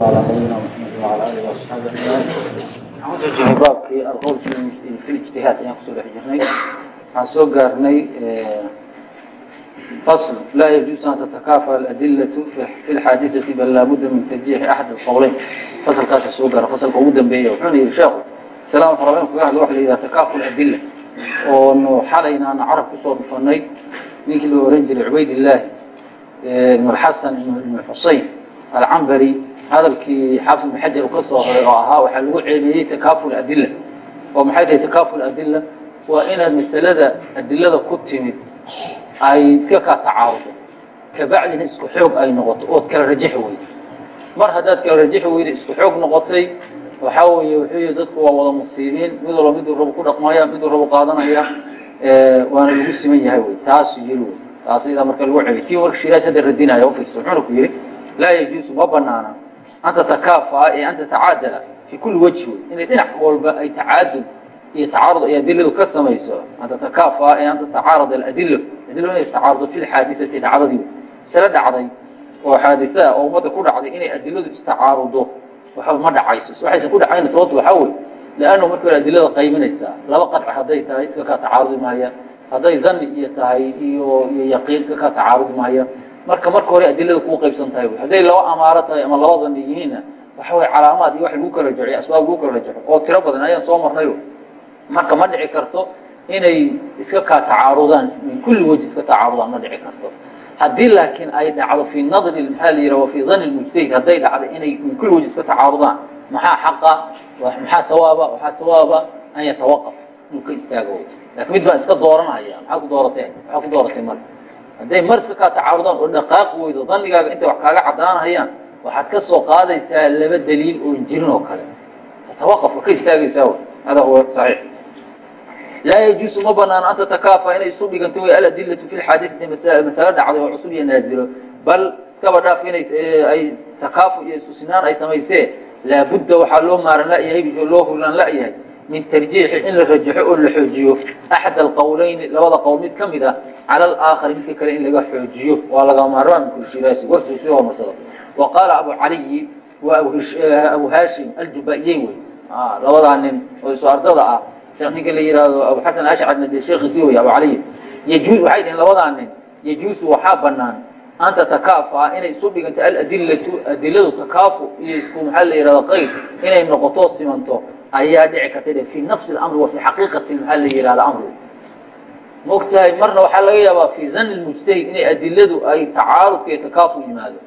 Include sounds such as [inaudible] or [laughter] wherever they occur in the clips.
على نبينا محمد وعلى اله واصحابه اجمعين waxaan kusoo jirnay baabkii alqowl fi lijtihaad ayaan kusoo dhex jirnay waxaan soo gaarnay fasl laa yajuusu an tatakaafa aladilatu fi lxaadisati bal laabudda min tarjiixi axad alqowleyn fasalkaasa soo gaara fasalka ugu dambeeya wuxuuna yihi sheekhu salaam waxaa rabeen kaga hadlo waxa la yidhaha takaaful adilla oo nu xalayna aana carab kusoo dhufanay ninkii loo oran jiray cubaydillaahi ibn alxasan ibn xusein alcambari hadalkii xaafid ibn xajar ka soo horay oo ahaa waxaa lagu ceebeeyey takaaful adilla. Oo maxay tahay takaaful adilla? Waa inaad masalada adilada ku timid ay iska kaa tacaarudo kabacdina isku xoog ay noqoto ood kala rajixi weydo mar haddaad kala rajixi weydo isku xoog noqotay waxaa weeye wuxuu yihi dadku waa wada musiibiin mid walba miduu rabo ku dhaqmaya miduu rabo qaadanaya waana lagu siman yahay wy taasu yiri wy taas idaa marka lagu ceebay tii marka shiraas hadda radinaya ufiirsa wuxuuna ku yihi laa yajuusu ma banaana an tatakaafa ee an tatacaadala fi kuli wajhi wey inay dhinac walba ay tacaadul iyo tacaarud ay adiladu ka samayso an tatakaafa ee an tatacaarad aladilo adilo inay istacaarudo fi lxaadisati dhacdadii isla dhacday oo xaadisada oo ummadda ku dhacday inay adiladu istacaarudo waxa ma dhacayso waxaysan ku dhacayna sababtu waxaa wey leannu marka hore adilada qaybinaysaa laba qadci hadday tahay iska kaa tacaarudi maayaan hadday dani iyo tahay iyo iyo yaqiin iska kaa tacaarudi maayaan marka marka hore adilada kuu qaybsan tahay hadday laba amaaro tahay ama laba dani yihiinna waxa way calaamaad iyo wax lagu kala rajaciy asbaab lagu kala rajaco oo tiro badan ayaan soo marnayo marka ma dhici karto inay iska kaa tacaarudaan min kulli wajhi iska tacaarudaan ma dhici karto. Haddii laakiin ay dhacdo fii nadri maxaa la yidhaha fii dani mujtahid hadday dhacdo inay min kulli wajhi iska tacaarudaan maxaa xaqa maxaa sawaaba waxaa sawaaba an yatawaqaf inuu ka istaago laakiin mid baan iska dooranaya maxaa ku dooratee maxaa ku dooratay marka hadday mar iska kaa tacaarudaan oo dhaqaaqi weydo danigaaga intay wax kaaga caddaanayaan waxaad ka soo qaadaysaa laba daliil oon jirin oo kale. Tatawaqaf waa ka istaagaysaa wy hada huwa saxiix. Laa yajuusu ma banaano an tatakaafa inay isu dhiganto way aladilatu fi lxaadisati masalo dhacday oo cusub iyo naazilo. Bal iskaba dhaaf inay ay takaafu iyo isusnaan ay samaysee laabudda waxaa loo maaran layahay loo hurlaan layahay min tarjiixi in la rajaxo oo la xoojiyo. Axad alqowleyni labada qowl mid ka mid a cala alaakhari midka kale in laga xoojiyo waa laga maarmaan min kulshiraasi wartuu sii hormarsado wa qaala abu caliyi waa abu hashim aljuba-iyeyn wey. Labadaa nin oo isu ardada ah ninka la yihahdo abu xasan ashcarna dee sheekhiisii wey abu caliy yjuus waxay dhihin labadaa nin yajuusu waxaa banaan an tatakaafa inay isu dhiganto aladilatu adiladu takaafu iyo isku maxaa la yihahdo qayr inay noqoto simanto ayaa dhici karta fi nafsi اlamri wa fi xaqiiqati maxaa la yihahdo amri maogtahay marna waxaa laga yaabaa fi dani mujtahid inay adiladu ay tacaarudka iyo takaafu yimaado.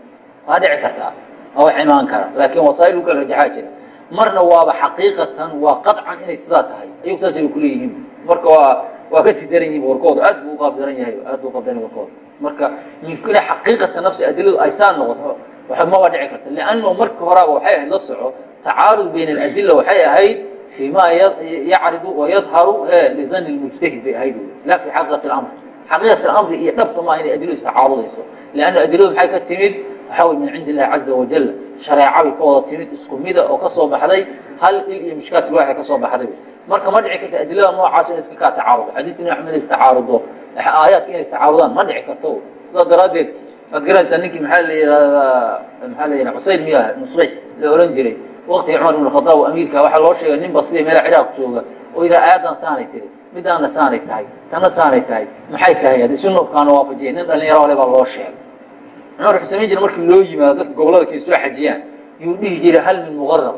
Waa dhici kartaa waa wax imaan kara laakin wasaail u kala rajaxaa jira. Marna waaba xaqiiqatan waa qaطcan inay sidaa tahay. Ayag saasay kuleeyihiin marka waa waa ka sii daran yihiin warkooda aad buu uqaab daran yahay aad buu uqaab daran warkooda. Marka mimkina xaqiiqata nafsi adiladu ay saa noqoto ma dhici karta. Lianno marka horaaba waxay ahayd la soco tacaarud bayna aladila waxay ahayd fi ma yacridu wayadharu lidani lmujtahid bay ahayd. La fi xaqiiqati اlamr xaqiiqat اlamri iyo dhabta maaha inay adiladu istacaarudayso lianna adiladu maxay ka timid? Waxaa wey min cindi illahi caza wajal shareeca bay ka wada timid isku mida oo ka soo baxday hal il iyo mishkaat waaxid ka soo baxday. Marka ma dhici karta adilada noocaas in iska kaa tacaarudo. Xadiis ibn axmed istacaarudo. Aayaadka inay istacaarudaan ma dhici karto. Sidaa daraaddeed waad garanaysaa ninkii maxaa la yihahdaa maxaa la yihah xuseyn miya nusrey la oran jiray waktigii cumar ibn khadaab oo amiirka waxaa loo sheegay nin basiya meela ciraaq jooga oo yidhaha aayaddan saanay tiri midaana saanay tahay tana saanay tahay maxay tahay adi si nufkaana waafajiyay nin dhalinyaro ale baa loo sheegay. Cumar wuxuu samayn jiray markii loo yimaado dadka gobollada kay soo xajiyaan yuu dhihi jiray hal min mugarab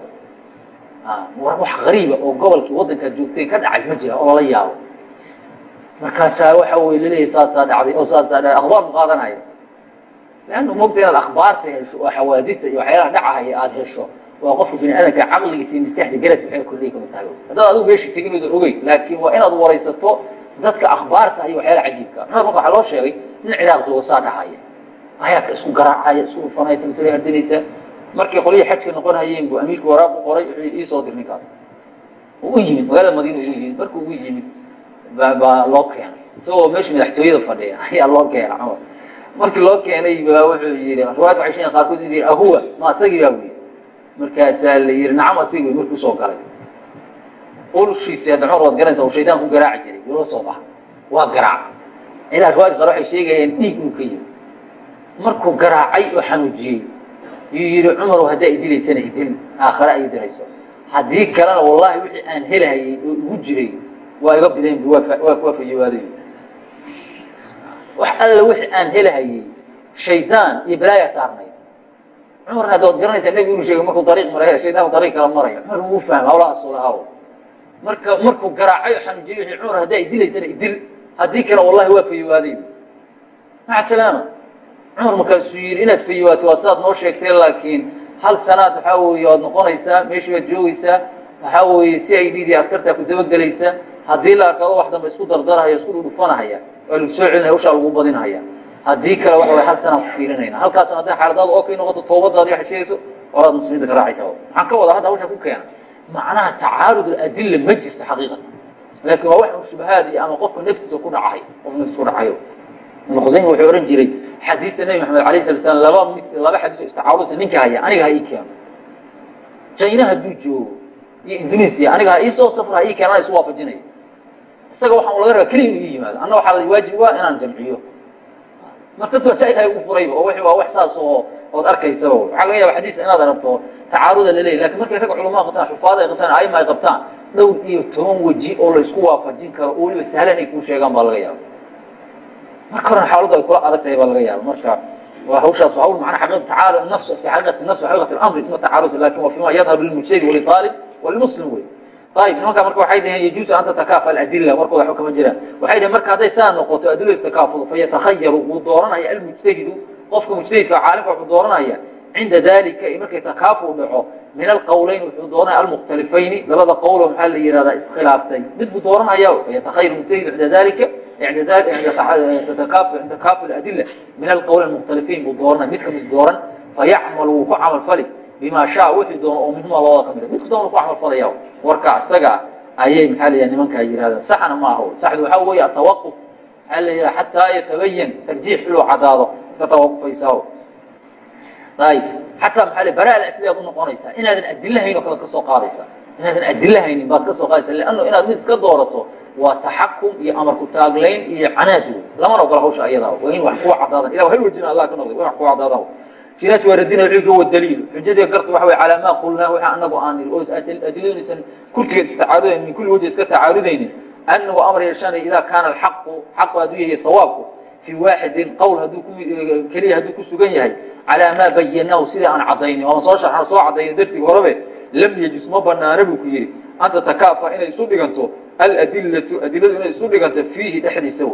wax gariiba oo gobolkii waddankaad joogtay ka dhacay ma jira oo lala yaabo. Markaasaa waxa wey laleeyahy saasaa dhacday oo saasaa dhacday akhbaar mu qaadanayo leanna mogta inaad akhbaarta hesho oo xawaadista iyo waxyaalaha dhacahaya aada hesho waa qofka bini aadamka caqligiisa maskaxda garadka waxay kordhiya ka mid tahay. Haddaad adigu meesha tegin oodan ogeyn laakiin waa inaad waraysato dadka akhbaarta iyo waxyaalaha cajiibka. Cumar marka waxaa loo sheegay nin ciraaq jooga saa dhahaya ayaadka isku garaacaya isku dhufanaya tabtari ardinaysa markay qolyihii xajka noqon hayeen buu amiirka waraaq u qoray wuxuu iisoo dir ninkaas. U yimid magaalada madiina ugu yimid. Markuu ugu yimid baa loo keenay. Isagoo meesha madaxtooyada fadhiya ayaa loo keena cumar markii loo keenay ba wuxuu yihi riwaayad waxay sheegen qaarkood inuu yihi ahuwa ma asagii baa? wuyii markaasaa la yihi nacam asigi wey markuu soo galay. Ulshiisi hadda cumar waad garanaysa shaydaan ku garaaci jiray. Yula soo baxa waa garaac. Ilaa riwaayad qaar waxay sheegayeen dhiig inuu ka yimi markuu garaacay oo xanuujiyey yuu yidhi cumarow haddaa idilaysana idil aakhare ay dirayso. Haddii kalena wallahi wixii aan helahayey oo igu jiray waa iga bidayn bu waa fayowaaday wax alla wixii aan helahayey shaydaan iyo balaayaa saarnay cumarna hadda waad garanaysaa nebigu inuu sheegay markuu dariiq maraya shaydaanku dariiq kala maraya cumar wuu fahmay hawlahaasuu lahaa marka markuu garaacay xanuujiye wixii cumar haddaa idilaysana idil. Haddii kale wallahi waa fayowaaday maca salaama. Cumar markaasuu yidhi inaad fayowaato waa sidaad noo sheegtay laakiin hal sanaad waxaa weeye waad noqonaysaa meeshii waad joogaysaa waxaa weeye si ay dhidii askartaa ku dabagelaysa. Haddii la arkado wax dambe isku dardarahaya isku dhudhufanahaya waa lagu soo celinaya ushaa lagu badinahaya haddii kale way hal sanaan ku fiirinayna halkaasna hadday xaaladaadu okay noqoto toobadaadi waxay sheegayso oraad muslimiinta ka raacaysa maxaan ka wadaa hadda hawsha ku keena. Macnaha tacaarud adilla ma jirto xaqiiqatan. Laakiin waa wax shubahaad iyo ama qofka naftiisa ku dhacahay qof naftiisa ku dhacayo. Ibnu khusayma wuxuu ohan jiray xadiista nebi maxamed alayh sala slam laba mid laba xadiis oo istacaarusa ninka haya aniga ha ii keeno. Jayna hadduu joogo iyo indonesia aniga ha iisoo safra ha ii keeno ana isu waafajinayo. Isaga waxaan laga rabaa keliya inuu ii yimaado. Anna waxaa waajib waa inaan jamciyo marka dad saa ilahay ugu furayba oo waa wax saas oo ood arkaysaba. Waxaa laga yaaba xadiis inaad aragto tacaaruda laleeyahy laakiin markay rag culamaa qabtaan xufaada ay qabtaan aima ay qabtaan dhowr iyo toban weji oo la isku waafajin karo oo weliba sahlan ay kuu sheegaan baa laga yaaba marka horena xaaladu ay kula adag tahay baa laga yaaba marka waa hawshaas hawl macna xaqiiqat tacaarud nafs fi xaqiiqati nafs xaqiiqati al-amr isma tacaarud laakiin waa fima yadhar lilmujtahid waltalib walmuslim wey ayib nimanka marka waxay dhaheen yajuusu an tatakafa aladila markooda waxba kama jiraan waxay dhaheen marka hadday saa noqoto adilo istakaafudo fayatakhayaru wuu dooranaya almujtahidu qofka mujtahidka caalimka wuxuu dooranaya cinda dalika markay takaafur dhaco min alqawlayn wuxuu dooranaya almukhtalifayni labada qowlo maxaa la yihahdaa iskhilaaftay mid buu dooranaya fayatakhayaru mujtahidu cinda dalika takafu adila min alqowl almukhtalifiin buu dooranaya midka mid dooran fayacmal wuu ku camal fali bima shaa wixii doono oo minhuma labada kamida midku doona ku camal falaya warka isaga ayay maxaa la yidhaha nimankaa yidhahdaan saxna ma aho. Saxdu waxaa weeye atawaquf maxaa la yidhaha xataa yatabayan tarjiix inuu cadaado iska tawaqufaysaa ayib xataa maxaa la baraa asliyaad u noqonaysaa. Inaadan adilla haynin oo kale ka soo qaadaysaa. Inaadan adilla haynin baad ka soo qaadaysaa leanno inaad mid iska doorato waa taxakum iyo amar ku taaglayn iyo canaad lamana ogola hawsha ayadaa waa in wax kuwa cadaadan ilah hal wejina allah ka noqday wa wax kuwa cadaadan sidaas waa radina wuxuu wa daliil. Xujadii garta waxa way calaa maa qulnaa waxa anagu aan niri oo adiladaysan kurtigeed istacaarudayn min kulli wajhi iska tacaarudaynin annahu amar yeeshanay idaa kaana alxaqu xaqu hadduu yahay sawaabku fii waaxidin qowl hadduu ku keliya hadduu ku sugan yahay calaa maa bayanahu sidai aan caddaynin. Oan soo sharxan soo caddaynin darsiga horebe lam yejis ma banaana buu ku yidhi. An tatakaafa inay isu dhiganto aladilatu adiladu inay isu dhiganto fiihi dhexdiisa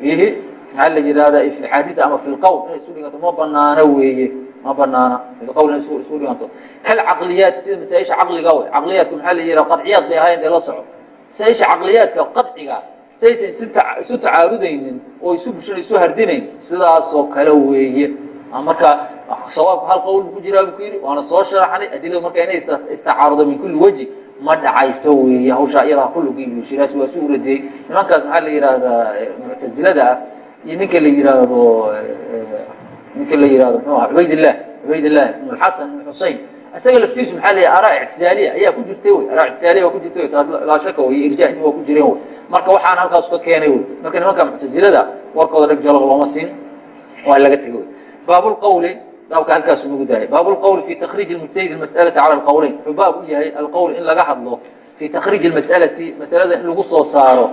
fiihi maxaa la yidhahdaa fi xaadiis ama fi lqowl inay isu dhiganto ma banaano weeye. Ma banaana qowl inay isu dhiganto kalcaqliyaati sida masaaisha caqliga wey caqliyaadku maxaa la yidhaha qadciyaad bay ahayn dee la soco. Masaaisha caqliyaadka qadciga saysan isu tacaarudaynin oo isu bushan isu hardinayn sidaasoo kale weeye. Marka sawaabku hal qowl ku jiraa ku yidhi waana soo sharaxnay adiladu marka inay istacaarudo min kulli wejhi ma dhacayso weeye. Hawshaa iyadaa kulligii bu shiraas waa su uradiyey nimankaas maxaa la yidhahdaa muctazilada ah iyo ninka la yidhaahdo ninka la yihahdo mxu aha cubaydillah cubaydillah ibn xasan ibn xusein isaga laftiisu maxaa la araa ictisaaliya ayaa ku jirtay wy araa ictisaaliya waa ku jirtay laa shaka wey irja inti waa ku jireen wy marka waxaan halkaas ka keenay wy marka nimanka muctazilada warkooda dheg jalo looma siin waa laga tegay wy baabulqawli baabka halkaasu nagu daayay. Baabulqawli fi takriij mujtahid mas'alati cala alqawleyn wuxuu baab u yahay alqowl in laga hadlo fi takriij masalati masalada in lagu soo saaro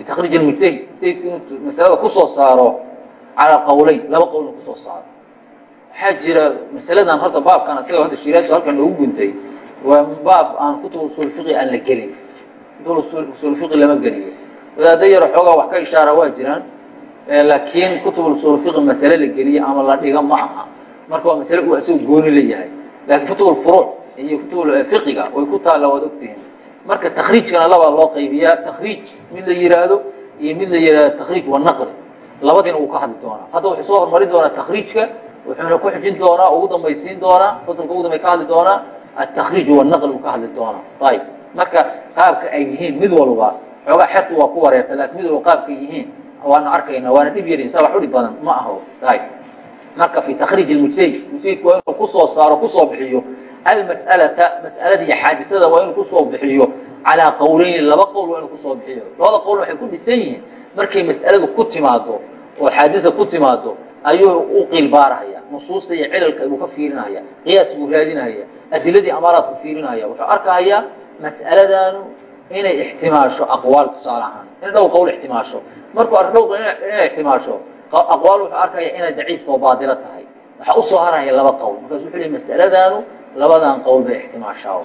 fi takriij mujtahid mujtahidku inuu masalada ku soo saaro calaa qawleyn laba qowlna ku soo saaro. Waxaa jira masaladan horta baabkan isaga hadda shiraasu halkan noogu guntay waa baab aan kutub usul fiqi aan la gelin. Kutub usul fiqi lama geliyo. Wadaada yaro xoogaa wax ka ishaara waa jiraan laakiin kutub usul fiqi masale la geliyo ama la dhiga ma aha. Marka waa masale uu isaga gooni leeyahay laakiin kutub furuuc iyo kutub fiqiga way ku taalla waad ogtihiin marka takriijkana labaa loo qaybiyaa takriij mid la yihaahdo iyo mid la yihahdo takriij wanaqli labadiina wuu ka hadli doonaa hadda wuxuu soo hormarin doonaa takriijka wuxuuna ku xijin doonaa ugu dambaysiin doonaa fasalka ugu dambay ka hadli doonaa atakriij wanaql uu ka hadli doonaa. Ayib marka qaabka ay yihiin mid walba xoogaa xertu waa ku wareerta laakiin mid walba qaabka yihiin waana arkayna waana dhib yarin sa wax udhib badan ma aho ayib marka fi takriij mujtahid mujtahidku waa inuu ku soo saaro ku soo bixiyo almas'alata mas'alada iyo xaadisada waa inuu ku soo bixiyo calaa qawleyni laba qowl waa inuu ku soo bixiyo labada qowl waxay ku dhisan yihiin markay mas'aladu ku timaado oo xaadisa ku timaado ayuu u qiilbaarahaya nusuusta iyo cilalka buu ka fiirinaya qiyaas buu raadinaya adiladii amaaraadku fiirinaya wuxuu arkahayaa mas'aladaanu inay ixtimaasho aqwaal tusaale ahaan in dhow qowl ixtimaasho markuu arko dhowr inay ixtimaasho aqwaal wuxuu arkaya inay daciiftoo baadilo tahay waxaa u soo haraya laba qowl markaasu wuxuu leey mas'aladaanu labadan qowl bay ixtimaashaa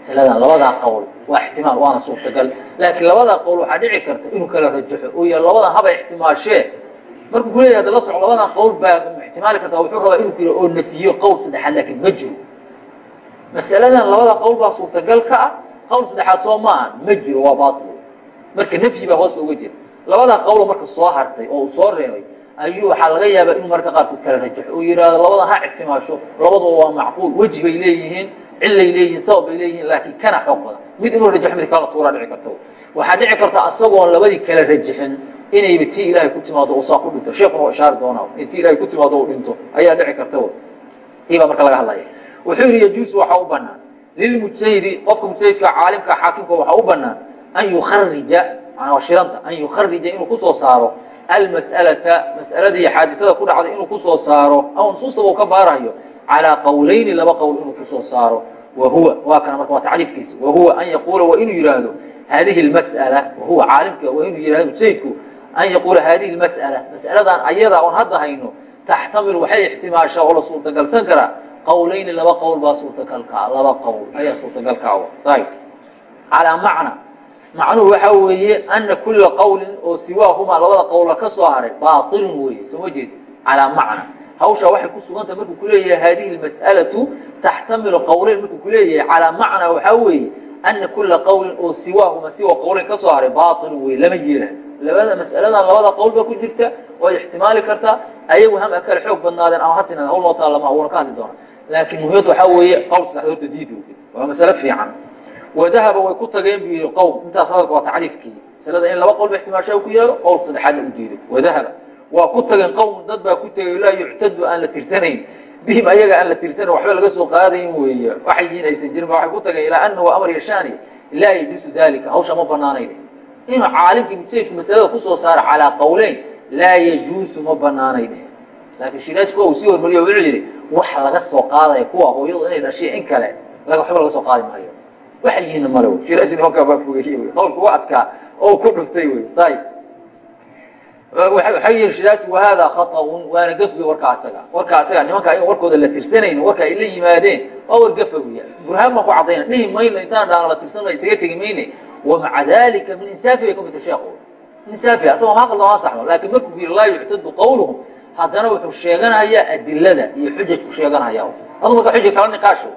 masaladan labadaa qowl waa ixtimaal waana suurtagal. Laakiin labadaa qowl waxaa dhici karta inuu kala rajaxo. Oo ya labadan haba ixtimaashee markuu ku leeyahay la soco labadan qowl baa ixtimaali karta wuxuu rabaa inuu kuyiro oo nafiyo qowl saddexaad laakiin ma jiro. Masaladan labada qowl baa suurtagal ka ah. Qowl saddexaad soo maaha ma jiro waa baatil. Marka nafyi baa hoos looga jira labadaa qowlo marka soo hartay oo uu soo reebay ayuu waxaa laga yaabaa inuu marka qaarkood kala rajaxo. Oo yidhaahdo labadan ha ixtimaasho labaduba waa macquul weji bay leeyihiin cilay leeyihiin sabab bay leeyihiin laakiin kana xoog badan. Mid inuu rajaxo mid kala tuuraa dhici karta waxaa dhici karta asagoon labadii kala rajixin inayba tii ilaahay ku timaado oo saa ku dhinto. Sheekuna waa ishaari doonaa in tii ilahay ku timaado u dhinto. Ayaa dhici karta tii baa marka laga hadlaya. Wuxuu yidhi yajuusu waxaa u banaan lilmujtahidi qofka mujtahidka caalimka xaakimka waxaa u banaan an yukharija manaa shiranta an yukharija inuu ku soo saaro almas'alata mas'alada iyo xaadisada ku dhacday inuu ku soo saaro ama nusuustaba u ka baarayo calaa qawlayni laba qowl inuu ku soo saaro. Wahuwa waa kana marka waa tacriifkiisa. Wahuwa an yaquula waa inuu yidhaahdo hadihi اmas'ala wahuwa caalimka waa inuu yihahdo mujtahidku an yaquula hadihi اmas'ala mas'aladan ayada oon hadda hayno taxtamil waxay ixtimaashaa oo la suurtagalsan karaa. Qawlayni laba qowl baa suurtagalkaa laba qowl ayaa suurtagalkaa calaa macna macnuhu waxaa weeye ana kula qawlin oo siwaahumaa labada qowla ka soo haray baailun weeye sooma jeed calaa macna. Hawshaa waxay ku sugantah markuu kuleeyahay hadihi mas'alatu taxtamilu qawlayn markuu kuleeyahay calaa macna waxaa weeye ana kula qawlin oo siwaahuma siwa qowlayn ka soo haray baailun wey lama yeelayo labada mas'aladan labada qowl baa ku jirta oo ixtimaali karta ayagu ham kale xoog badnaadeen ama hasinad hawl loo taalama wuuna ka hadli doona. Laakiin muhimad waxaa weeye qowl saddexda horta diid waa masale fiican wadahaba way ku tageen bu yidhi qowm intaas hadalka waa tacriifkii. Masalada in laba qolba ixtimaashaa ku yihahdo qowlka saddexaadna u diiday. Wadahaba. Waa ku tageen qowm dad baa ku tegay laa yuctadu aan la tirsanayn. Bihim ayaga aan la tirsanayn waxba laga soo qaadayn weeye waxay yihiin aysan jirin ba waxay ku tageen ilaa anahu amar yashaani laa yajuusu dalika hawsha ma banaanayn inuu caalimkii mujtahidku masalada ku soo saaro calaa qawleyn laa yajuusu ma banaanayn laakiin shiraajku uu sii hormariyo wuxuu yidhi wax laga soo qaadaya kuwa hooyadu inay dhashay in kale waxba laga soo qaadi maayo waxay yihiinna male shiraaj nimankaa baa fogeeye qawlka u adkaa oo ku dhuftay wy ayib waxay yihiin shidaasi wahaadaa khaطaun waana gafwe warkaa asaga. Warkaa asaga nimanka ayaga warkooda la tirsanayn warka ay la yimaadeen waa war gafa wiya burhaan baan ku caddayna dhihi mayno intaan dhaana la tirsan isaga tegi mayne. Wamaca dalika min insaafi bay ka midta sheekhu. Insaafi asagoo qaldan waa saxmo laakiin markuu yiri laa yuctadu qawluhum haddana wuxuu sheeganayaa adilada iyo xujajku sheeganaya adu marka xuja kala niqaasho.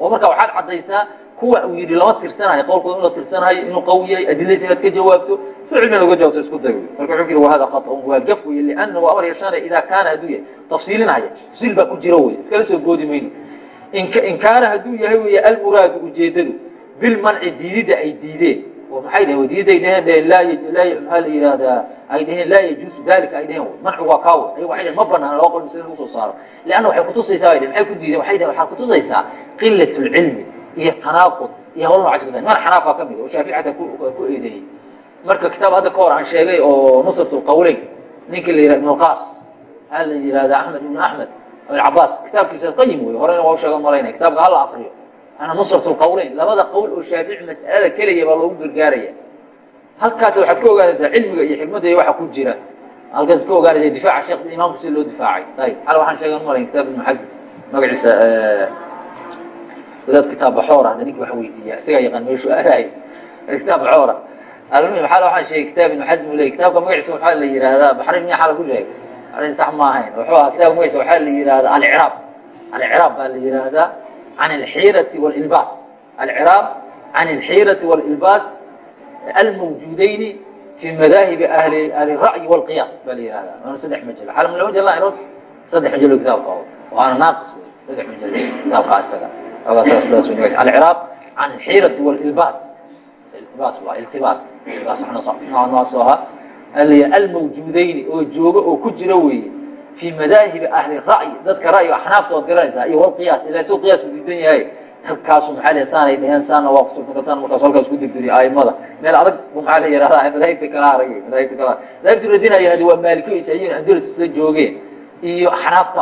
Oo marka waxaad caddaysaa kuwa uu yidhi lama tirsanayo qowlkooda in la tirsanayo inuu qawi yahay adiladiisa inaad ka jawaabto si cilmiga uga jawaabto isku day marka wuxuu yidhi wahada khaطأun waa gaf wey liannahu amar yashaana idaa kaana hadduu yahay tafsiilinaya tafsiil baa ku jira wey iskala soo goodi mayno in kaana hadduu yahay wey almuraadu ujeedadu bilmanci diididda ay diideen oo maxay dhaheen diidday dheheen laa maxaa la yihahdaa ay dheheen laa yajuusu dalika ay dheheen mancigu waa kaawo ayago waxay dheheen ma banaana laba qol masale lagu soo saaro leanna waxay kutusaysaa bay dheheen maxay ku diideen waxay dheheen waxaa kutusaysaa qilat اlcilmi iyo tanaaqud iyo hawl noocaas kuda mana xanaaf baa ka mid oo shaafici xataa ku eedeeyey. Marka kitaab hadda ka hor aan sheegay oo nusrat lqawleyn ninkii la yihah ibn lqaas waxaa la yihahda axmed ibn axmed cabaas kitaabkiisa qayim wey horena waa usheegan malaynaya. Kitaabka hala akriyo ana nusrat lqawleyn labada qowl oo shaafici mas'alada keliya baa loogu gargaaraya. Halkaas waxaad ka ogaanaysaa cilmiga iyo xikmadda waxa ku jira. Halkaas ka ogaanaysa difaaca sheekh imaamku si loo difaacay. Ayib xal waxaan sheegan malayn kitaab ibn xazm magaciisa wadaad kitaab baxoora hadda ninki wax weydiiya? Isagaa yaqaan meeshuu aadaay kitaab baxoora. Almuhim xaal waxaan sheegay? Kitaab ibnu xasm u ley kitaabka magaciisa waxaa la yihahdaa baxrin miya xala ku sheegay. Arrin sax ma ahayn. Wuxuu ahaa kitabka magaciisa waxaa la yihahdaa alciraab alciraab baa la yihahdaa can alxiirati walilbaas. Alciraab can alxiirati walilbaas almawjuudayni fi madaahibi ahli ahli ra'yi walqiyaas baa la yihahdaa waana saddex majalo. Xal lama jala saddex majalo kitaabka waana naaqis saddex majalo kitaabka isaga garanaysaa iyo walqiyaas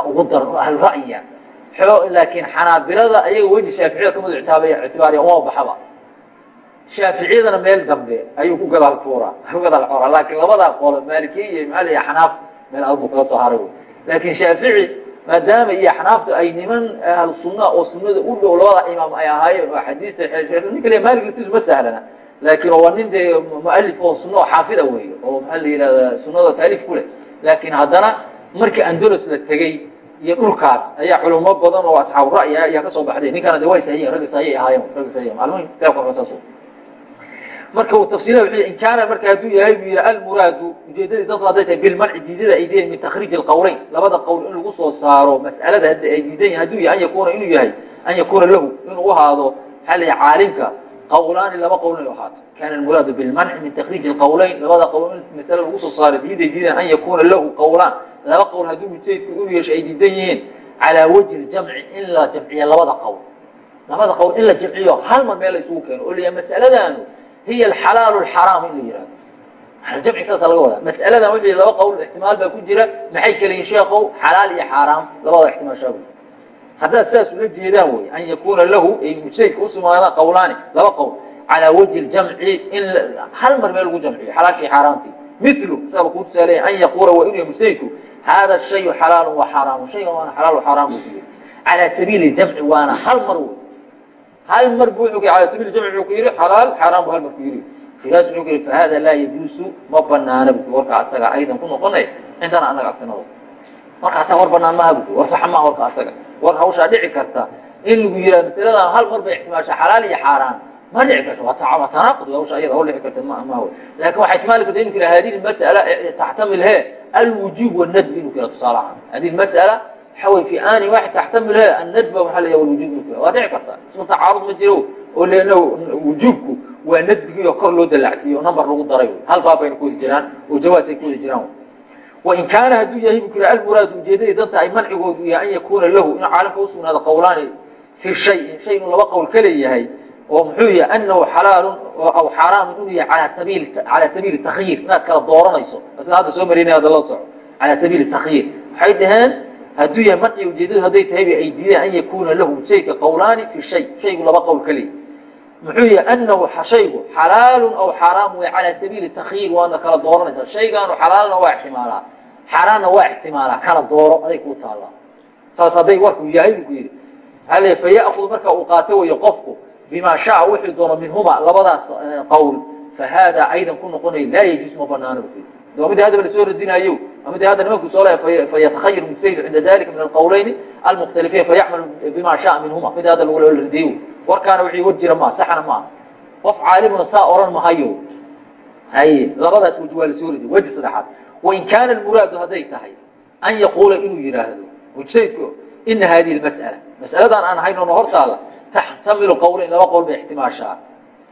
ugu daran oo ra'yiga laakiin xanaabilada ayaga weji shaaficiyada ka mid ictibaariya uma baxaba. Shaaficiyadana meel dambe ayuu ku gadaal tuuraa ku gadaal cora laakiin labadaa qolo maalikiya iyo maxaa la xanaaf meel adag buu kaga soo haray laakiin shaafici maadaama iyo axnaaftu ay niman ahlu sunna oo sunada u dhow labada imaam ay ahaayeen oo xadiista ninka le maalik laftiisu ma sahlana. Laakiin waa nin dee mualif oo sunna oo xaafida wey oo maxaa la yihahda sunada taaliif ku leh. Laakiin haddana markii andalos la tegey iyo dhulkaas ayaa culamo badan oo asxaabu ra'yi ayaa ka soo baxday. Ninkana de way sahiyen raggi sahiyay ahaayeen raggi sahiyen maalmuhim kitaabka saas marka uu tafsiila wuxuu in kaana marka hadduu yahay buu yidhi almuraadu ujeedadii dadku hadday tahay bilmanci diidada ay diidayan min takhriij alqawleyn labada qowl in lagu soo saaro mas'alada hadda ay diidan yahin haduu yahay an yakuuna inuu yahay an yakuuna lahu inuu ahaado maxaa la caalimka qawlaani laba qowl inay ahaato. Kaana almuraadu bilmanci min takhriij alqawleyn labada qowl in masale lagu soo saaro diiday diidan an yakuuna lahu qawlaan laba qowl hadduu mujtahidku inuu yeesho ay diidan yihiin calaa wajhi ljamci in la jamciyo labada qowl labada qowl in la jamciyo hal mar meel la isugu keeno. Oo la yahay masaladaanu hiy alxalaal xaraam in la yihahdo jamci saasa laga wadaa mas'aladan wixii laba qowl ixtimaal baa ku jira. Maxay kala yihiin sheekow xalaal iyo xaaraam labada ixtimaal shaabu haddaad saas ula jeedaan wey an yakuuna lahu ay mujtahidka usugnaadaan qawlaani. Laba qowl calaa wajhi ljamci in hal mar meel lagu jamciyo xalaashii xaaraamtii milu isagaba kuu tusaaleya an yaquula waa inuu mujtahidku hada shayu xalaalu wa xaraamu shaygan waana xalaal xaraam buu ku yiri calaa sabiili jamci waana hal mar wey hal mar bu ala sabil jamc wuxuu ku yidhi xalaal xaaraan bu hal mar ku yidhi filaas wuxuu ku yidhi fahada laa yajuusu ma banaana bu warka asaga aydan ku noqonay cindana anaga agtinado warka asaga war banaan maha bu war saxa maha warka asaga war hawshaa dhici karta in lagu yidhaha masaladan hal mar bay ixtimaasha xalaal iyo xaaraan ma dhici karto waa tanaaqud hawsha ayada hawl dhici karta ma ma laakiin waxay ihtimaali karta inu ku yidhaha hadihi mas'ala taxtamil he alwujuub wanadbi inu ku yidhaha tusaale ahaan hadihi mas'ala waxa fi ani waxay taxtamil he annadba waxa la wujub waa dhici karta isma tacaarud ma jiro oo leena wujuubku waa nadbigii oo kor loo dalacsiiyey oo number lagu daray hal baab bayna ku wadi jiraan oo jawaasay ku wadi jiraan wain kaana hadduu yahay bu kira almuraad ujeedadii danta ay mancigoodu yahay an yakuuna lahu inuu caalamka usugnaado qawlaani fi shayin shay inuu laba qowl ka leeyahay oo muxuu yahay anahu xalaalun aw xaaraamun inuu yahay alaa sabiil calaa sabiili takhyiir inaad kala dooranayso. Sida hadda soo marinay ada la soco calaa sabiili takhyiir waxay dhaheen hadduu yahay manciga ujeedadu hadday tahay ba ay diideen an yakuuna lahu shayka qawlaani fi shay. Shaygu laba qowl ka leeyahy muxuu yahay anahu shaygu xalaalun aw xaaraam wey calaa sabiili takhyiir waadna kala dooranaysaa. Shaygaanu xalaalna waa ixtimaalaa. Xaaraanna waa ixtimaalaa. Kala dooro aday kuu taallaa. Saas hadday warku yahay buu ku yidhi. Hal fayakud marka uu qaato weyo qofku bima shaaa wuxuu doono minhuma labadaas qowl. Fa haada aydan ku noqonaya laa yajuus ma banaano bu yidhi. Waa mid hadaba la soo radinayo waa mid hadda nimanku soo le fayatakayar mujtahid cinda dalika min alqawlayni almukhtalifiin fayacmal bima shaaa minhuma mid hadda lagu radiyo warkaana wixii war jira maa saxna maaha qof caalimuna saa oran mahayo haye labadaas wj waa la soo radiy weji saddexaad. Wain kaana muraadu hadday tahay an yaquula inuu yidhaahdo mujtahidku ina hadihi mas'ala mas'aladan aan hayno hortaada taxtamilu qawlayn laba qowl bay ixtimaashaa.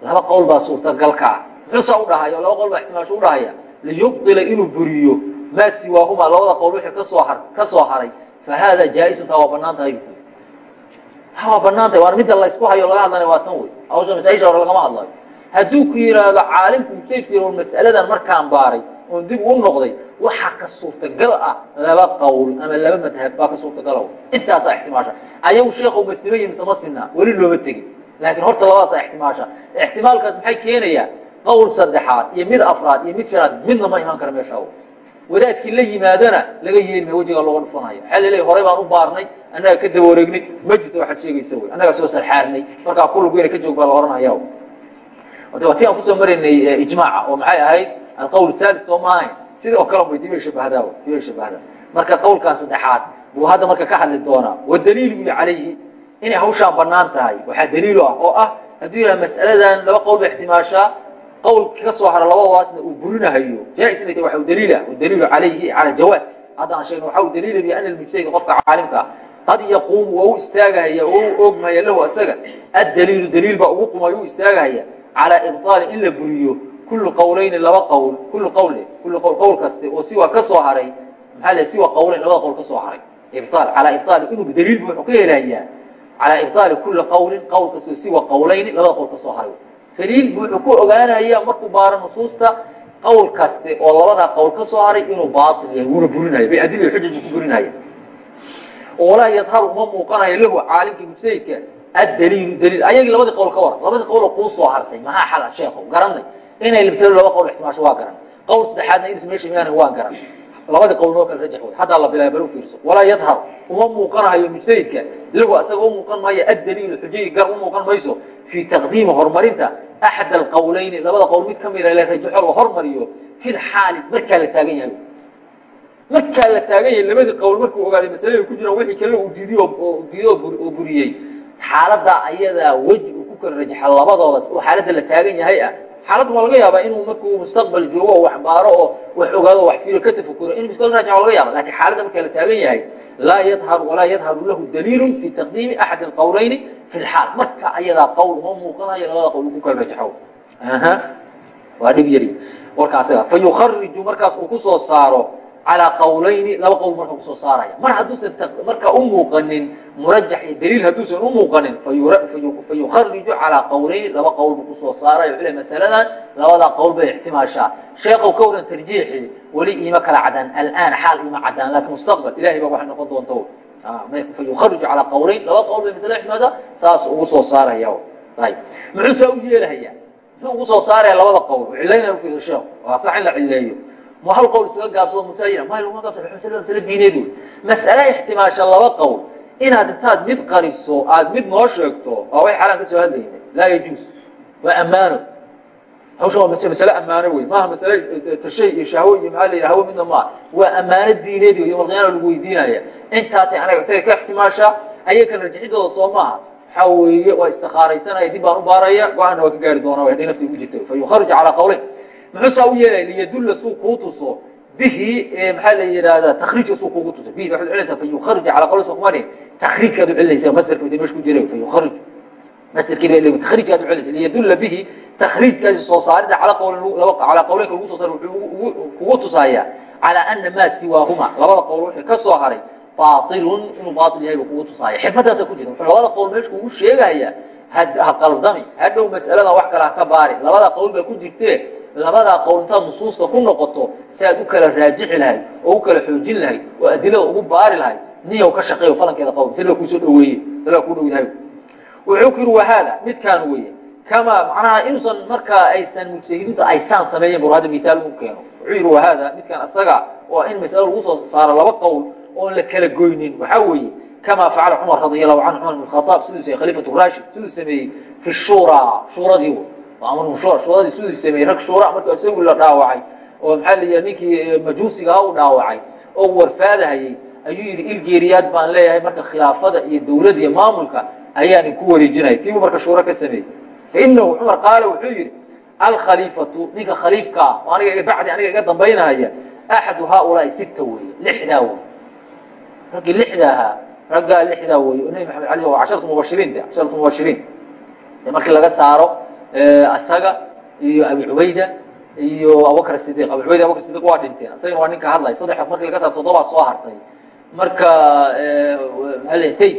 Laba qowl baa suurtagalka ah muxuu saa udhahaya laba qowl baa ixtimaasha udhahaya liyubdila inuu buriyo maa siwaahuma. Labada qowl wixii ka soo har ka soo haray fa haada jaa-isun taa waa bannaan tahay taa waa bannaan tahay waana midda laysku hayo laga hadlana waa tan wey. Hawsha masaaisha hore lagama hadlayo. Hadduu ku yidhaahdo caalimku mujtahidku yihahdo mas'aladan markaan baaray oon dib u noqday waxa ka suurtagal ah laba qowl ama laba madhab baa ka suurtagala intaasaa ixtimaasha. Ayagu sheekhu ma siman yihiin sama sinaa weli looma tegin. Laakiin horta labadaasaa ixtimaasha. Ixtimaalkaas maxay keenayaa? Qowl saddexaad iyo mid afraad iyo mid shanaad midna ma imaan kara meesha wadaadkii la yimaadana laga yeelima wejigaa looga dhufanaya waxaa laleeya horey baan u baarnay annaga ka daba wareegnay ma jirto waxaad sheegaysa wy annagaa soo sarxaarnay markaa kulugeyna ka joog baa la ohanaya ti aan ku soo maraynay ijmaaca oo maxay ahayd? Alqawl thalith soo maahayn sidoo kale bay dibay shabahdaa dibay shabahdaa marka qawlkan saddexaad buu hadda marka ka hadli doonaa wadaliil buy calayhi. Inay hawshaan bannaan tahay waxaa daliilu ah oo ah hadduu yidhaha mas'aladan laba qowl ba ixtimaashaa qawlki ka soo hara labadaasna uu burinahayo jaa-isna ta waxa u daliila daliilu calayhi cala jawaaz. Hadda aan sheegno waxa u daliila bi ana mujtahid qofka caalimka ah. Qad yaquumu waa u istaagahaya oo u oogmaya lahu isaga addaliilu daliil baa ugu qumay u istaagahaya calaa ibطaali in la buriyo kullu qawlayni laba qawl kullu qawle kullu qawl qawl kaste oo siwa ka soo haray maxaa le siwa qawlayn labada qawl ka soo haray ibطaal calaa ibطaali inuu daliil bu wuxuu ka helayaa calaa ibطaali kulli qawlin qawl kastoo siwa qawlayni labada qawl ka soo haray daliil bu wuxuu ku ogaanaya markuu baaro nusuusta qawl kaste oo labadaa qawl ka soo haray inuu baail yahay wuuna burinayo biadilla xujaj ku burinaya walaa yadharu uma muuqanayo lahu caalimka mujtahidka addaliilu daliil ayagii labadii qowl ka waran labadii qowloo kuu soo hartay maxaa xala sheekho garanay inay libsado laba qowl ixtimaasho waa garan qowl saddexaadna irs meesha miyaanan waa garan labadii qowl noo kala rajax wey haddaa la bilaaya bal u fiirso walaa yadhar uma muuqanahayo mujtahidka lahu asaga u muuqan maayo addaliilu xujayii gar u muuqan mayso fii taqdiimi horumarinta axad alqowlayni labada qowl mid ka mida la rajaxo la hormariyo fi lxaali markaa la taagan yahay markaa la taagan yahay labadii qowl markuu ogaaday masalada ku jiraan wixii kale uu diidiy diido oo buriyey xaaladaa ayadaa weji uu ku kala rajaxa labadooda oo xaaladda la taagan yahay ah xaaladda waa laga yaabaa inuu markuu mustaqbal joogo oo wax baaro oo wax ogaado wax fiiro ka tafakuro inuu iskala rajaxa waa laga yaaba laakiin xaaladda markaa la taagan yahay laa yadharu walaa yadharu lahu daliilu fi taqdiimi axad alqowlayni fi lxaal marka ayadaa qowl uma muuqanayo labada qowl uu ku kala rajaxo. Waa dhib yari. Warka asaga fa yukariju markaas uu ku soo saaro calaa qawlayni laba qowl marka ku soo saaraya mar hadduusan marka u muuqanin murajax iyo daliil hadduusan u muuqanin fayukhariju calaa qawlayni laba qowl buu ku soo saaraya le masaladan labadaa qowl bay ixtimaashaa sheekow ka waran tarjiixi weli iima kala cadaan alaan xaal iima cadaan laakin mustaqbal ilahay baa waxay noqon doonta fayukhariju calaa qawlayn laba qowl bay masala ixtimaashaa saas ugu soo saaraya ayb muxuu saa u yeelahaya muxuu ugu soo saaraya labada qowl cilaynaya sheekhu waa sax in la cileeyo ma hal qowl isaga gaabsado musaayira ma laguma gaabsado masale masale diineed wey mas'ale ixtimaasha laba qowl. Inaad intaad mid qariso aad mid noo sheegto waa way xaalaan ka soo hadlayna laa yajuus waa ammaano. Hawshan waa mas masale ammaano wey maaha masale tashay iyo shahwo iyo maxaa la yidhaha hawo midna maaha. Waa ammaano diineed wey yowmal qiyaama lagu weydiinaya. Intaasay anaga agtaga ka ixtimaasha ayaga kala rajixidooda soo maaha. Waxaa weeye waa istikaaraysanaya dib baan u baaraya go'aanna waa ka gaari doonaa hadday nafti ugu jirto. Fa yukharij calaa qawleyn muxuu saa u yeelaya liyadulla suu kuu tuso. Bihi maxaa la yidhahdaa takriijka suu kugu tuso. Bihi waxaad celinaysaa fa yukharij calaa kuma dhihin takriijkaad u celinaysa masarka meesha ku jira fa yukharij masarkii ba takriijkaad u celinaysa liyadulla bihi takriijkaasi soo saarida calaa qawleyn laba calaa qawleynka lagu soo saaro wuxuu kugu tusaaya calaa ana maa siwaahuma. Labada qowl wixii ka soo haray baailun inuu baail yahay buu kugu tusaaya. Xikmaddaasa ku jirta wuxuu labada qowl meesha kugu sheegaya ha qaldami hadhow mas'alada wax kale ha ka baari. Labada qowl baa ku jirtee labadaa qowl intaad nusuusta ku noqoto si aad u kala raajixi lahayd oo u kala xoojin lahayd oo adilada ugu baari lahayd niyow ka shaqeeyo falankeeda qowl sila kuusoo dhaweeye sila ku dhow yahay wuxuu ku yidhi wahaada midkaan weeye. Kama macnaha inuusan markaa aysan mujtahidiintu aysaan sameeyen bur hadda miaal ugu keeno. Wuxuu yidhi wahaada midkaan isaga oo in masalo lagu soo saaro laba qowl oon la kala goynin. Waxaa weeye kama facala cumar radia allahu canhu cumar bn khaaab siduu sameeyey khaliifatu rashid siduu sameeyey fi shura shuuradii amr shuuradii siduu sameeyey rag shuura marka isagu la dhaawacay oo maxaa la yidhaha ninkii majuusiga ha u dhaawacay oo warfaadahayey ayuu yidhi ilgeeriyaad baan leeyahay marka khilaafada iyo dawladda iyo maamulka ayaan ku wareejinaya tiibuu marka shuuro ka sameeyey. Fainahu cumar qaala wuxuu yidhi alkhaliifatu ninka khaliifka ah oo aniga bacdi aniga iga dambaynahaya axadu haaulaai sita weeye lixdaa wey raggii lixda ahaa raggaa lixdaa weeye nabi maxamed ali waa casharatu mubashiriin de casharatu mubashiriin. Markii laga saaro isaga iyo abi cubayda iyo abubakr sidiq abu cubayda abubakr sidiq waa dhinteen isagana waa ninka hadlay. Saddex markii laga saaro toddobaa soo hartay. Marka maaa l sayd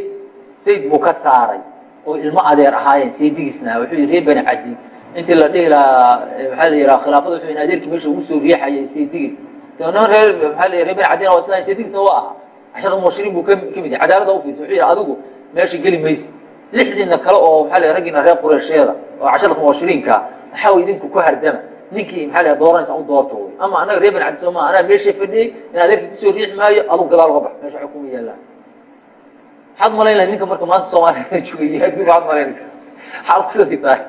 sayd buu ka saaray oo ilmo adeer ahaayeen saydigiisna. Wuxuu yidhi reer bani cadi intii la dhihi lahaa maxaa la yidhaha khilaafada wuxuu adeerkii meesha ugu soo riixayay saydigiis. Nin reer maxaa la reer bani cadina waa isla saydigiisna waa aha cashara mubashiriin buu ka mid yahay. Cadaalada ufiirsa wuxuu yidhi adigu meesha geli maysi lixdiina kale oo la raggiina reer qureysheeda oo casharata mubashiriinka maxaa way idinku ku hardama ninkii maxaa la dooranaysa u doorto wy ama anaga reer bani cadi sooma anaa meesha fadhiyey in adeerkii ku soo riixi maayo adug gadaal uga bax meesha xukuma yaallaan maxaad malayn lahay ninka marka maanta soomaaliyada [laughs] joogay adduunka waxaad malayn xaalku siday tahay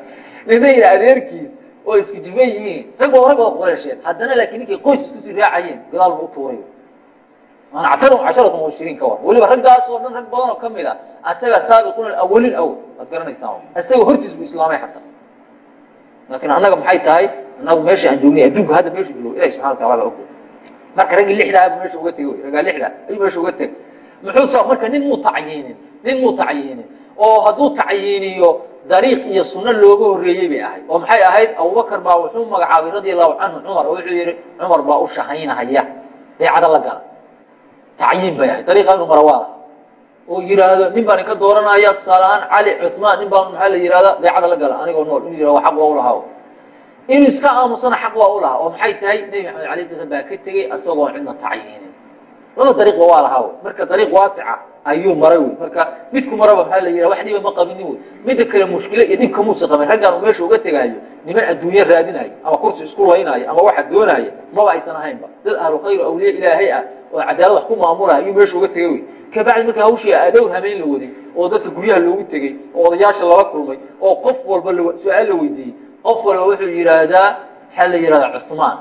ninayna adeerkiis oo isku jiban yihiin. Rag waa rag wada qureysheed. Haddana laakiin ninkay qoys iskusii raacayeen gadaal bu u tuuray actarum casharatu mubashiriin ka war weliba raggaas oo dhan rag badan oo ka mid a asaga saabiqun awalin awal waad garanaysaa asaga hortiis bu islaamay xataa laakiin annaga maxay tahay annagu meesha aan joognay adduunka hadda meeshu joogo ilahi subxana watacala baa og marka raggii lixdaa bu meesha uga tegey raggaa lixda ayuu meesha uga teg muxuu sa marka nin muu tacyiinin nin muu tacyiinin oo hadduu tacyiiniyo dariiq iyo sunno looga horreeyey bay ahayd oo maxay ahayd abubakar baa wuxuu magacaabay radia allahu canhu cumar oo wuxuu yihi cumar baa u shahaynahaya beecada la gala tacyiin bay ahayd dariiqa inu marawaada oo yidhaahdo nin baan inka dooranaya tusaale ahaan cali cuثmaan nin baan maxaa la yihahda beecada la gala. Anigoo nool inu yihahdo xaq waa u lahaa. Inuu iska aamusana xaq waa u lahaa. Oo maxay tahay? Nebi maxamed alay slam baa ka tegey isagoon cidna tacyiinin laba dariiqba waa lahaa. Marka dariiq waasica ayuu maray. Wy marka midku maraba maxaa la yidhaha wax dhiba ma qabinin wey midda kale mushkilo iyo dhib kamuusa qabin. Raggaan uu meesha uga tegaayo niman adduunye raadinayo ama kursi isku laynaayo ama waxa doonaya maba aysan ahaynba dad ahlu khayr awliye ilaahay ah oo cadaalad wax ku maamulaya ayuu meesha uga tegay wey kabacdi marka hawshii adowr hameen la waday oo dadka guryaha loogu tegey oo odayaasha lala kulmay oo qof walba su'aal la weydiiyey. Qof walba wuxuu yidhaahdaa maxaa la yidhahdaa cusmaan?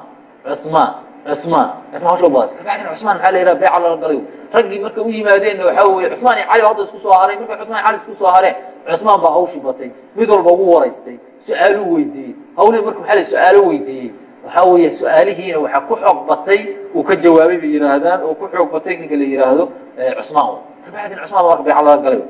Cusmaan? Cusmaan? Cusmaan badatay kabacdina cusmaan maxaa la yidhahda beeca lala galay raggii marka u yimaadeenna waxaa weeye cusmaan iyo cali hadda isku soo haray markay cusmaan iyo cali isku soo hareen cusmaan baa hawshii batay. Mid walba ugu waraystay su'aaluu weydiiyey. Hawlihii marka maxaa la su'aalo weydiiyey waxaa weeye su'aalihiina waxaa ku xoog batay uu ka jawaabay bay yidhaahdaan oo ku xoog batay ninka la yidhaahdo cusmaan. Kabacdina cusmaan marka beeca lala galay.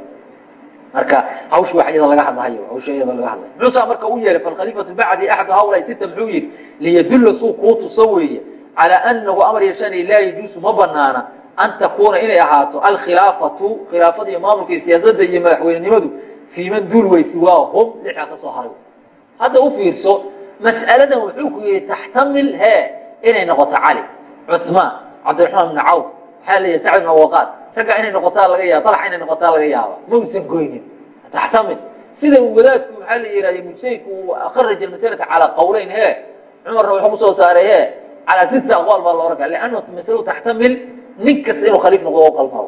Marka hawsh wa iyada laga hadlahayo hawsha iyada laga hadlayo. Muxuusaa marka u yeelay falkhaliifatu bacdi axadu haulaa sita muxuu yidhi liyadulla suu kuu tusa weeye calaa anahu amar yashani laa yajuusu ma banaana an takuuna inay ahaato alkhilaafatu khilaafada iyo maamulka iyo siyaasadda iyo madaxweynenimadu fii man duul wey siwaahum lixda ka soo haray. Hadda u fiirso mas'aladan wuxuu ku yihi taxtamil he inay noqoto cali cusmaan cabdiraxmaan bn cawf maxaa la yihi sacd bn waqaad raggaa inay noqotaa laga yaaba dalax inay noqotaa laga yaaba. Ma usan goynin. Taxtamil. Sida wadaadku maxaa la yihahda mujtahidku uu kharaja masalata calaa qawleyn he cumarna wuxuu ku soo saaray he calaa sita aqwaal baa looran kara lianna masaladu taxtamil nin kasta inuu khaliif noqdo oo qalmao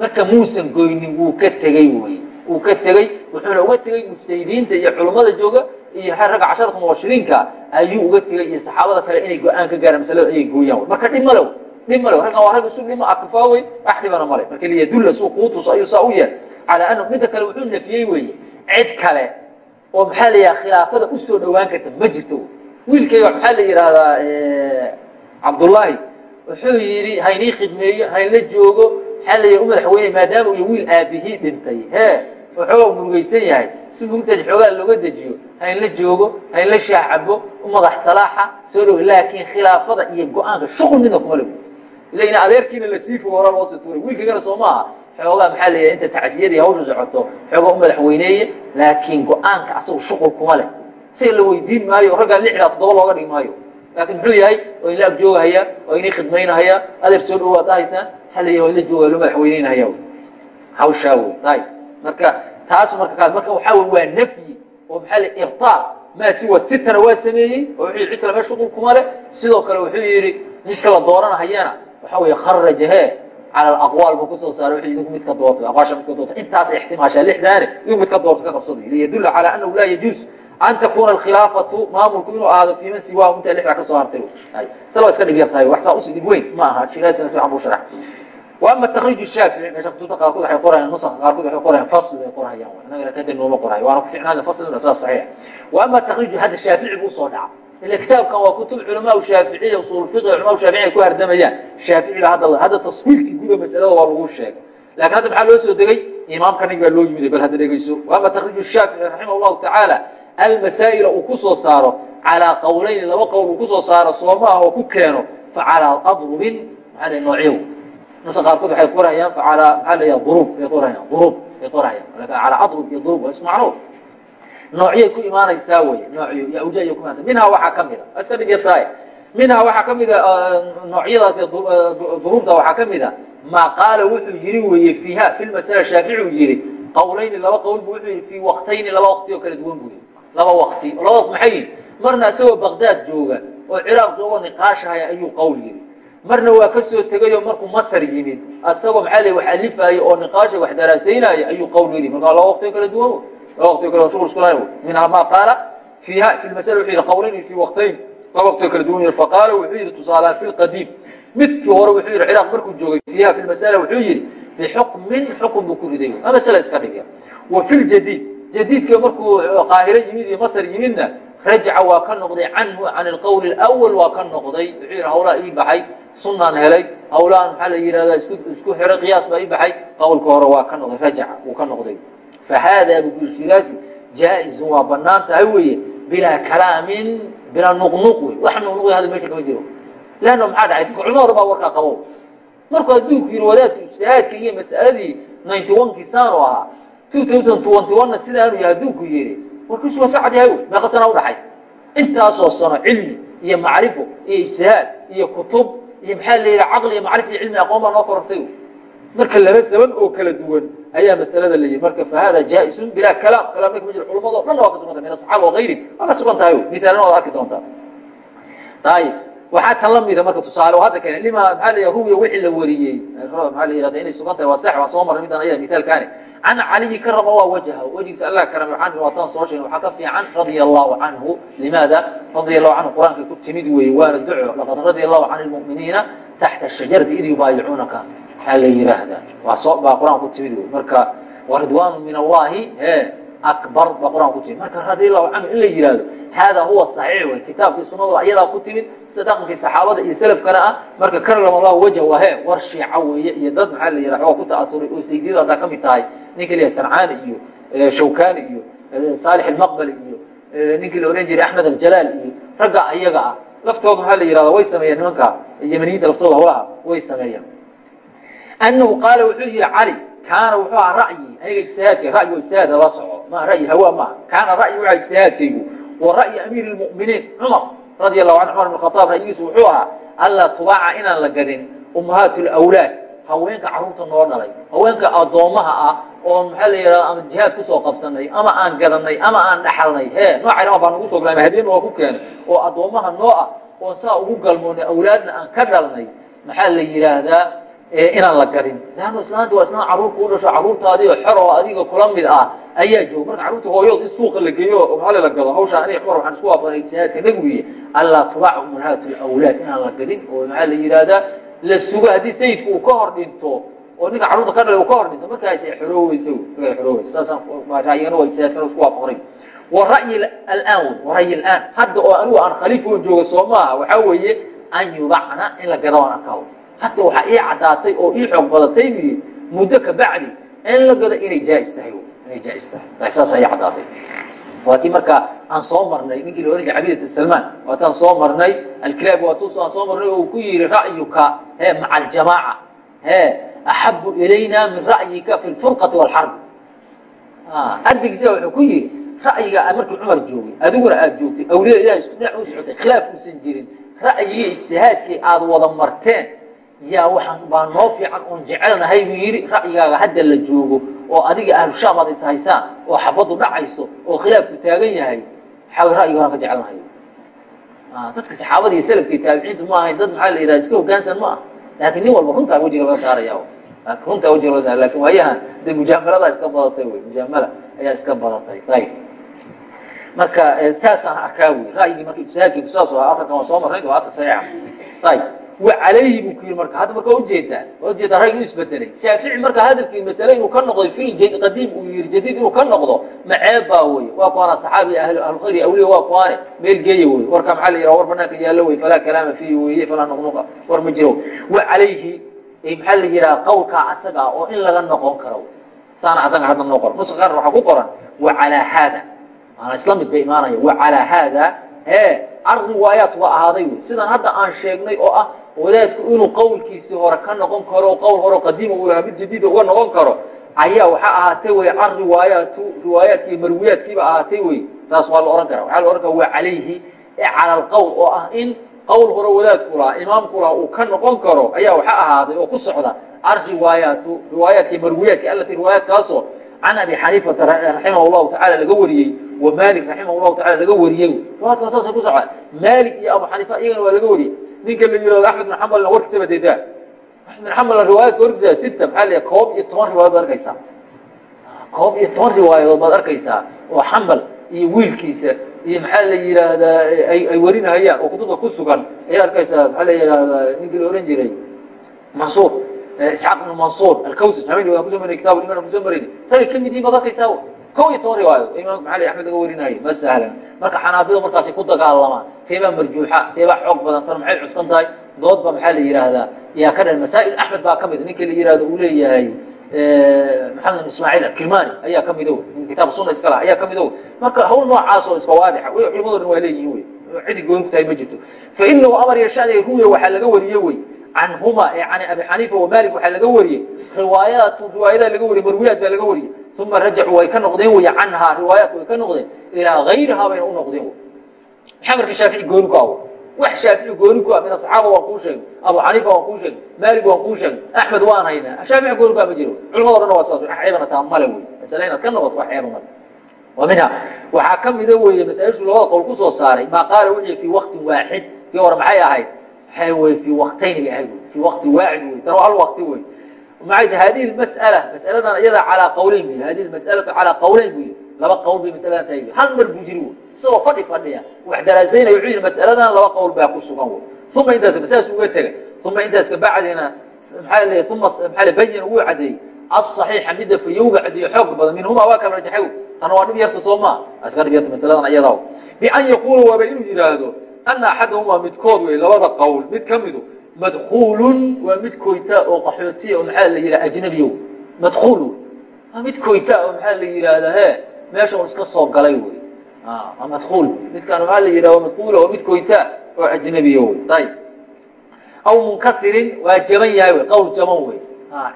marka muusan goynin wuu ka tegey wey. Wuu ka tegey wuxuuna uga tegey mujtahidiinta iyo culummada jooga iyo ragga casharata mubashiriinka ayuu uga tegey iyo saxaabada kale inay go'aan ka gaaraan masalada ayay gooyaan. Marka dhib malew dhib male raggan waa rag isu dhima akfaawey wax dhibana male marka liyadulla suu kuu tuso ayuu saa u yeel calaa annahu midda kale wuxuu nafiyey weeye cid kale oo maxaa la yidhaha khilaafada u soo dhawaan karta ma jirto. Wiilkayga maxaa la yidhaahdaa cabdullaahi? Wuxuu yidhi haynii khidmeeyo haynla joogo. Maxaa la yidhaha u madaxweyne maadaama uu wiil aabihii dhintay. Hee waxoogaa murugaysan yahay si murugtaas xoogaa looga dejiyo haynla joogo haynla shaah cabo u madax salaaxa soo dhow laakiin khilaafada iyo go'aanka shuqul midna kuma le ila adeerkiina la sii fogo hora loosii tuuray wiilkaygana soo maaha xoogaa maxaa la yidhaha inta tacsiyadii hawsha socoto xoogaa u madaxweyneeye laakiin go'aanka asagu shuqul kuma leh. Siga la weydiin maayo raggaa lixdaa toddoba looga dhigi maayo. Laakiin muxuu yahay waa inla agjoogahaya waa inay khidmaynahaya adeer soo dhow waad dhahaysaan maxaa la yahay waa inla jooga loo madaxweyneynahaya hawshaa wey marka taas marka marka waxaa wey waa nafyi oo maxaa la ibtaal maa siwa sitana waa sameeyey oo wuxuu cid kale mee shuqul kuma leh. Sidoo kale wuxuu yidhi midka la dooranahayana waxa weeye kharaja he cala alaqwaal buu ku soo saaray wuxuu idinku mid ka doortay aqwaasha mid ka doortay intaas ixtimaashaa lixdaane idinku mid ka doortay ka qabsaday liyadulla calaa annahu laa yajuuz an takuna alkhilaafatu maamulku inuu ahaado fii man siwaahu intaa lixdaa ka soo hartay. Sala iska dhib yar tahay wax saa usi dhib weyn ma aha shiraasina si waxan buu sharax وأما التkريج الشhاaفعي meesha kutubta qaarkood waay qorayaan نسka qaarkood waay qorayaan fasl bay qorhayaan inagana kada nooma qorayo waana ku ficnaada fasl saas صaحيح وأما التkريج hadda shaafiعي buu soo dhaca ila kitaabkan waa kutub culamaء shaaficiya usul fiqi culama shaaficiy ay ku hardamayaan shaafici ba hadda hadda taswiirkii guda masalada waa lagu sheegay lakin hadda maxaa loo soo degay imaamkanig baa loo yimid bal hadda dhegeyso وأما تkريج الشhaafiعي رaحimه الlahu taعaalى almasaa'ila uu ku soo saaro calىa qowlayn laba qowl uu kusoo saaro soomaah oo ku keeno facalىa adrubin maa noocyo nusa qaarkood waxay qorayaan facalaa maxaa la yidhaha duruub bay qorayaan duruub bay qorayaan. Calaa adrub iyo duruub waa isku macnuur noocyay ku imaanaysaa wey noocyo iyo awja ayay ku imaanaysaa. Minhaa waxaa ka mida waa iska dhig yartahay minhaa waxaa ka mida noocyadaas duruubta waxaa ka mida. Maa qaala wuxuu yiri weeye fiiha fi lmasala shaafici uu yihi qawlayni laba qowl bu wuxuu yihi fii waqtayni laba waqti oo kala duwan buu yihi laba waqti laba waqti maxay yihiin marna isagoo baqdaad jooga oo ciraaq joogo niqaashahaya ayuu qowl yihi marna waa ka soo tegayoo markuu masr yimid. Asagoo maxaa l wax alifaayo oo niqaasha wax daraasaynaayo ayuu qowl yidhi marka laba waqtiyo kala duwan laba waqtiyo kala shugul isku lahayn minhaa ma qaala fiiha fi lmasala wuxuu yidhi qawlayn fi waqtayn. Laba waqtiyo kala duwan yidhi faqaala wuxuu yidhi tusaalaan fi lqadiim midkii hore wuxuu yidhi ciraaq markuu joogay fiiha fi lmasala wuxuu yidhi bixukmin xukun buu ku riday waa masala iska dhigya wa fi ljadiid jadiidka markuu qaahiro yimid iyo masr yimidna rajaca waa ka noqday canhu can alqowl اlأwl waa ka noqday. Wuxuu yidhi hawlaa ii baxay sunaan helay. Hawlaan maxaa la yidhahdaa isku xiray qiyaas baa ii baxay. Qowlka hore waa ka noqday rajaca wuu ka noqday. Fahaada bushiraasi jaa-izun waa bannaan tahay weeye bilaa kalaamin bilaa nuqnuq wey wax nuqnuq hada meesha kama jiro leanna maxaa dhacay? Dadka culimada baa warkaa qabo. Markuu adduunku yidhi wadaadka ijtihaadka iyo mas'aladii ninety one kii saanu ahaa two thousand twenty one na sidaanu yahay adduunku yidhi warkiisu waa iska cad yahay wey meeqa sana udhaxaysa intaasoo sano cilmi iyo macrifo iyo ijtihaad iyo kutub iyo maxaa la yidhaha caqli iyo macrif iyo cilmi aqoon baa noo korortay marka laba saban oo kala duwan ayaa masalada la yihi marka fahada jaa-isun bilaa kalaam. Kalaam ma jiro culamado dhan waa ka suganta min asaxaaba wagayri waa ka sugan tahay. Misaalna waad arki doontaa. Ayib waxaa kan lamida marka tusaale hadda keen lima maxaa la ruwiya wixii la wariyey. Maxaa la yihahda inay sugan tahay waa sax waan soo marray midan ayaa misaalkaani can caliyi karama waa wajha wejigiisa allah karame an waataan soo sheegn waxaa ka fiican radia allahu canhu limaada radia allahu canhu qur'aankay ku timid weeye waana duco laqad radia allahu can lmu'miniina taxta shajarati id yubaayicuunaka maxaa la yidhaahdaa waa soo baa qur'aan ku timid wey marka waridwaanu min allahi e akbar baa qur'aan ku timid marka radia allahu canhu in la yihahdo hada huwa saxiix wey kitaabkii sunadu ayadaa ku timid sida dhaqankii saxaabada iyo selafkana ah marka karama allahu wajh waa he war shiica weeye iyo dad maxaa la yidhaha waa ku ta'asuray oo saydiyada haddaa ka mid tahay ninka la sancaani iyo shawkani iyo saalix almaqbali iyo ninkii la ohan jiray axmed aljalaal iyo ragga ayaga ah. Laftooda maxaa la yihahda way sameeyeen nimanka yamaniyiinta laftooda hawlaha way sameeyeen anahu qaala wuxuu yihi cali kaana wuxuu ahaa ra'yi aniga ijtihaadka ra'yi o ijtihaad la soco. Ma ra'yi hawa maaha kaana ra'yi waa ijtihaadkaygu wa ra'yi amiir lmu'miniin cumar radia allahu canhu cumar bn khataab ra'yigiisu wuxuu ahaa anlaa tubaaca inaan la gadin ummahaat lawlaad haweenka carruurta noo dhalay haweenka addoommaha ah oo maxaa la yidhahda ama jihaad ku soo qabsanay ama aan gadanay ama aan dhaxalnay. He noocayna baa nagu soo galay hadiyana waa ku keenay oo addoommaha noo ah oon saa ugu galmoonay awlaadna aan ka dhalnay maxaa la yidhaahdaa inaan la gadin. Leanna islaanta waa islaan carruur kuu dhasho carruurtaadii oo xor oo adiga kula mid ah ayaa jooga. Marka carruurta hooyood in suuqa la geeyo maxaa la gado hawshaa aniga cumar waxaan isku waafaqnay ijtihaadka nabigiiy allaa tubaac ummahaat lawlaad. Inaan la gadin oo maxaa la yidhaahdaa la sugo haddii sayidku uu ka hor dhinto oo ninka carruurta ka dhalay uu ka hor dhinto markaas ay xorooweysa marka ay xorooweysa saasaan ra'yigana waa ijtihaadkana isku waafaqnay wa ra'yi alaan wa ra'yi alaan. Hadda oo anigu aan khaliif oo jooga soo maaha waxaa weeye an yubacna in la gado aan arkaa hadda waxaa ii caddaatay oo ii xoog badatay muddo ka bacdi in la gado inay jaais tahay inay jaais tahay. Saasaa ii caddaatay waatii marka aan soo marnay ninkii la ohan jiray cabidata salmaan waataan soo marnay alkilaab waatu aan soo marnay oo ku yihi ra'yuka he maca aljamaaca he axabu ilayna min ra'yika fi lfurqati waalxarbi ardigiisa wuxuu ku yihi ra'yiga markii cumar joogay adiguna aad joogtay awliyada ilahay isku dhinac u socotay khilaaf uusan jirin ra'yigii ijtihaadkii aad wada marteen yaa waxaan baa noo fiican oon jecelnahay buu yidhi ra'yigaaga hadda la joogo oo adiga ahlu shaam aad is haysaan oo xabaddu dhacayso oo khilaafku taagan yahay waxaa ra'yiga waan ka jecelnahay dadka saxaabada iyo salafka iyo taabiciintu ma ahayn dad maxaa la yidhaha iska hoggaansan ma ah laakiin nin walba runtaa wejiga laga saaraya runtaa wejiga laga saaraya laakiin waayahan de mujaamaladaa iska badatay wey mujaamala ayaa iska badatay. Ayib. Marka saasaan arkaa wey ra'yigii marka ijtihaadkiiku saas atarkan waan soo marnay waa atar saxiixa. Ayib wacalayhi buu ku yidhi marka hadda marka u jeedaa u jeedaa rag inuu isbedelay shaafici marka hadalkii masale inuu ka noqday fil qadiim uu yihi jadiid inuu ka noqdo maceeb baa wey waa kuwaana saxaabi ahlulkhayr awliya waa kuwaane meel geeya wey warka maxaa la yidhaha war banaanka yaallo wey falaa kalaama fiihi weye falaa nuqnuqa war ma jiro. Wacalayhi maxaa la yidhaha qawlkaa asaga ah oo in laga noqon karo. Saana adanga hadda noo qoran. Nuska qaar waxaa ku qoran wacalaa haada. Maana isla mid bay imaanaya wacalaa haada. He alriwaayaat waa ahaaday wey sidan hadda aan sheegnay oo ah wadaadku inuu qawlkiisii hore ka noqon karo qawl hore qadiima uu lahaa mid jadiida uga noqon karo ayaa waxaa ahaatay wey alriwaayaatu riwaayaadkii marwiyaadkiiba ahaatay wey saas waa la ohan kara waxaa la ohan kara waa calayhi cala alqawl oo ah in qawl hore wadaadku lahaa imaamku lahaa uu ka noqon karo ayaa waxaa ahaaday oo ku socda alriwaayaatu riwaayaadkii marwiyaadki alati riwaayaadkaasoo can abi xaniifata raximah llahu tacala laga wariyey wa malik raximah llahu tacala laga wariyey. Riwaayadkana saasay ku socdaan malik iyo abu xaniifa iyagana waa laga wariyey ninka la yihahdo axmed bin xambalna warkiisaba deedaa axmed bin xambalna riwaayadka warkiisa sita maxaa la koob iyo toban riwayad baad arkaysaa. Koob iyo toban riwaayadood baad arkaysaa oo xambal iyo wiilkiisa iyo maxaa la yidhaahdaa ay ay warinahayaan oo kutubta ku sugan. Ayaad arkaysaa maxaa la yidhahdaa ninkii la ohan jiray? Mansuur isxaaq ibn mansuur alkawsaj habeen waan ku soo maray kitab iman ku soo marayni ragay ka mid yihiin baad arkaysaa kow iyo toban riwaayadood imaamka maxaa la axmed laga warinayo ma sahlan. Marka xanaafida markaasay ku dagaalamaan teebaa marjuuxa teebaa xoog badan tan maxay cuskan tahay? Dood ba maxaa la yidhaahdaa yaa ka dhan masaa'il axmed baa ka mid ninka la yihahdo uu leeyahay maxamed ismaaciil akilmani ayaa ka mid o kitaab suna iska laha ayaa ka mid o marka hawl noocaas oo iska waadixa w culimadoo dhan waa leeyihiin wey. Cidi gooni ku tahay ma jirto. Fainahu amar yashaniga ruya waxaa laga wariye wey canhuma ee can abi xaniifa wa malik waxaa laga wariyey. Riwaayaatu riwaayadaa laga wariyey marwiyaad baa laga wariyey uma rajacuu way ka noqdeen wey canhaa riwaayaatku way ka noqdeen ilaa gayrihaa bayna u noqdeen maxaa marka shaafici gooni ku awo wax shaafici gooni ku ah min asaxaaba waan kuu sheegay abu xaniifa waan kuu sheegay maalik waan kuu sheegay axmed waan haynaa shaafici gooni ku ah ma jiro culamado dhan waa saas wax ceebana taa male wey masale inaad ka noqoto wax ceeba male wa minha waxaa ka mida weeye masaaishu labada qowl ku soo saaray maa qaala wixii fii waktin waaxid tii hore maxay ahayd waxay wey fii waktayni bay ahayd fii wakti waaxid wey waa hal wakti wey maxay tahay hadihi mas'ala? Mas'aladan iyada calaa qawleyn bu hadihi mas'alatu calaa qawleyn bu laba qawl bay masaladan tahay hal mar buu wey isagoo fadhi fadhiya wax daraasaynaya wuxuu yidhi mas'aladan laba qawl baa ku sugan wey uma intaas masaas uga tega uma intaas kabacdina maxaa leeyahay uma maxaa bayin wuu cadeeyey. Asaxiixa midda fayowga cadeeyo xoog badan. Minhumaa waa kala rajaxay tana waa dhib yarta soo maa iska dhib yarta masaladan iyada bian yaquula waaba inuu yidhaahdo ana axadahumaa midkood wey labada qowl mid ka midu madkuulun waa mid koyta oo qaxootiya oo maxaa la yidhaha ajnabiyo madkuul waa mid koyta oo maxaa la yidhaahdaa he meesha un iska soo galay wey. Waa madkuul midkaan maxaa la yidhaha madkuul oo mid koyta oo ajnabiyo wey ayib aw munkasirin waa jaban yahay wey qowl jaban wey.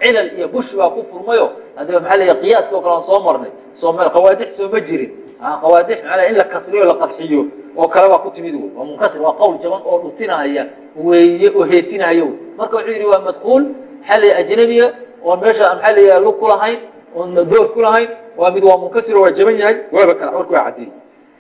Cilal iyo bush baa ku furmayo. Hadda maxaa la yidhaha qiyaaska oo kale aan soo marnay qawaadix sooma jirin. Ah, qawaadix macnaa in la kasriyo la qadxiyo oo kale waa ku timid wey waa munkasir waa qowl jaban oo dhutinahaya weeye oo heetinahaya wey marka wuxuu yidhi waa madkuul xali ajnabiga oon meesha maxaa la yidhaha lug ku lahayn oon door ku lahayn? Waa mid waa munkasir oo waa jaban yahay? Waaba kala warka waa caddeeyey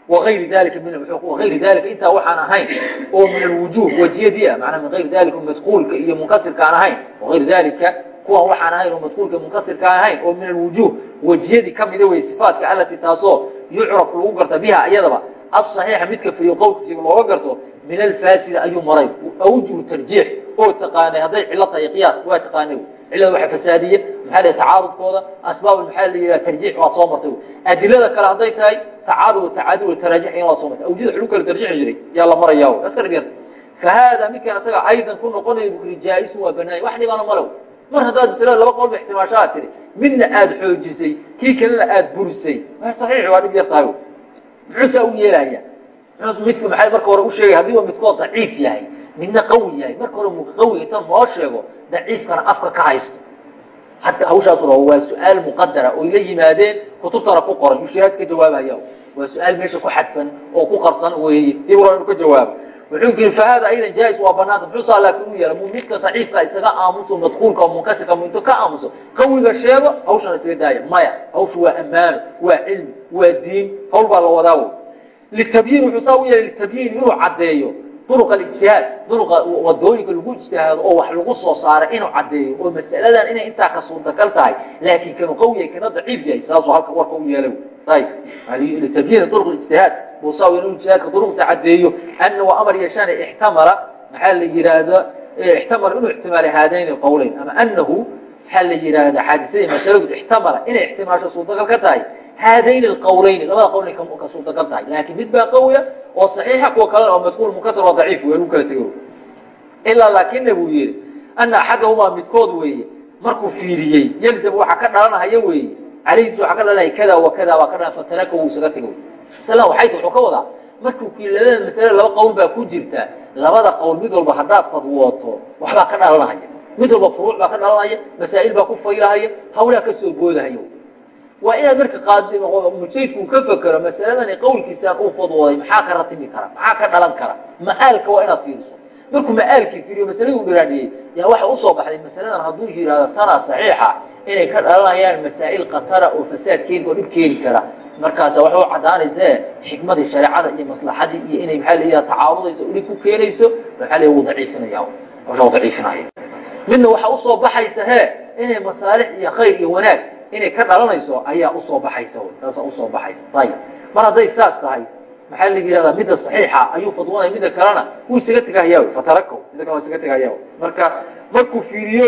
wayri dalika min ayri dalika intaa waxaan ahayn oo min alwujuh wajiyadii ah manaa min ayri dalika madkuulka iyo munkasirka aan ahayn. Ayri dalika kuwan waxaan ahayn oo madkuulka munkasirka aan ahayn oo min alwujuh wajiyadii kamida wey sifaatka alati taasoo yucraf lagu garta biha iyadaba aصaxiixa midka friyo qowlkiisa looga garto min alfaasida ayuu maray. Awjuhu tarjiix oo taqaanay hadday cilo tahay qiyaas waa taqaanay. Cilada waxa fasaadiye maxaa la tacaarudkooda? Asbaab maxaa la yidhaha tarjiix waad soo martay. Adilada kale hadday tahay tacaarud tacaadul taraajixina waad soo martay. Awjida xulu kala tarjiixi jiray yaa la marayaa iska dhib yarta fa haada midkan asaga aydan ku noqonayo bukri jaa-isun waa banaay wax dhibaana malow mar haddaad masalada laba qolba ixtimaasho aad tiri midna aada xoojisay kii kalena aada burisay. Saxiix waa dhib yartahay muxuu saa u yeelaya midka maxaa marka hore u sheegay haddii waa midkood daciif yahay midna qawi yahay marka hore muka qawi inta noo sheego daciifkana afka ka haysto. Hadda hawshaas waa su'aal muqadara oy la yimaadeen kutubtana ku qoran. Mushihaad ka jawaabaya. Waa su'aal meesha ku xadfan oo ku qarsan weeye dib inu ka jawaabo wuxuu yiri fahada aydan jaa-is waa banaanta muxuu saa laakiin u yeela mu midka daciifka isaga aamuso madkuulka oo munkasirka mu intuu ka aamuso qawiga sheego hawshana isaga daaya maya hawshu waa ammaano waa cilmi waa diin hawl baa la wadaa litabyiin wuxuu saa u yeelay litabyiin inuu caddeeyo duruq alijtihaad duruqa waddooyinka lagu ijtihaado oo wax lagu soo saaray inuu caddeeyo oo masaladan inay intaa ka suurtagal tahay laakiin kanu qawi yahay kana daciif yahay saasuu halka warka u yeelay. Ayib litabyiin duruq ijtihaad buu saa inuu ijtihaadka duruqta caddeeyo ana waa amar yeeshaan ixtamala maxaa la yidhaahda ixtamala inuu ixtimaalay haadayn qowleyn ama anahu maxaa la yidhaahda xaadisada masaladu ixtamala inay ixtimaasho suurtagal ka tahay. Haadayn اqawlayn labada qwl ka suurtagal tahay. Laakiin mid baa qawiya oo صaxiixa kuwa kalena oo madkuul munkasir oo daciif waa lagu kala tego. Ilaa laakina buu yihi ana axadahumaa midkood weeye markuu fiiriyey yelzam waxaa ka dhalanahaya weeye calayhis waxaa ka dhalanaya kada wa kada baa ka dhalan fataraka wuu isaga tego masala waxay wuxuu ka wadaa? Markuu ku labada masale laba qowl baa ku jirta. Labada qowl mid walba haddaad fadwooto waxbaa ka dhalanahaya mid walba furuuc baa ka dhalanaya masaa'il baa ku faylahaya hawlaa ka soo boodahaya. Waa inaad marka mujtahidku ka fekero masaladani qowlkiisaan uu fadwooday maxaa ka ratimi kara? Maxaa ka dhalan kara? Ma'aalka waa inaad fiiriso. Markuu ma'aalkii fiiriyo masaladii u dhiraadhiyey yaa waxa u soo baxday masaladan hadduu yidhaahdo tanaa saxiixa inay ka dhalanayaan masaa'il khatara oo fasaad keeni oo dhib keeni kara markaasa waxay u caddaanayse xikmadii shareecada iyo maslaxadii iyo inay maxaa layihaha tacaarudayso o dhib ku keenayso waxaa la wuu daciifinaya wuu daciifinaya midna waxaa u soo baxaysa he inay masaalix iyo khayr iyo wanaag inay ka dhalanayso ayaa u soo baxaysa taasa u soo baxaysa. Ayib mar hadday saas tahay maxaa la yihahdaa midda saxiixa ayuu fadwanaya midda kalena wuu isaga tegahaya fatarako midda kale waa isaga tegahaya marka markuu fiiriyo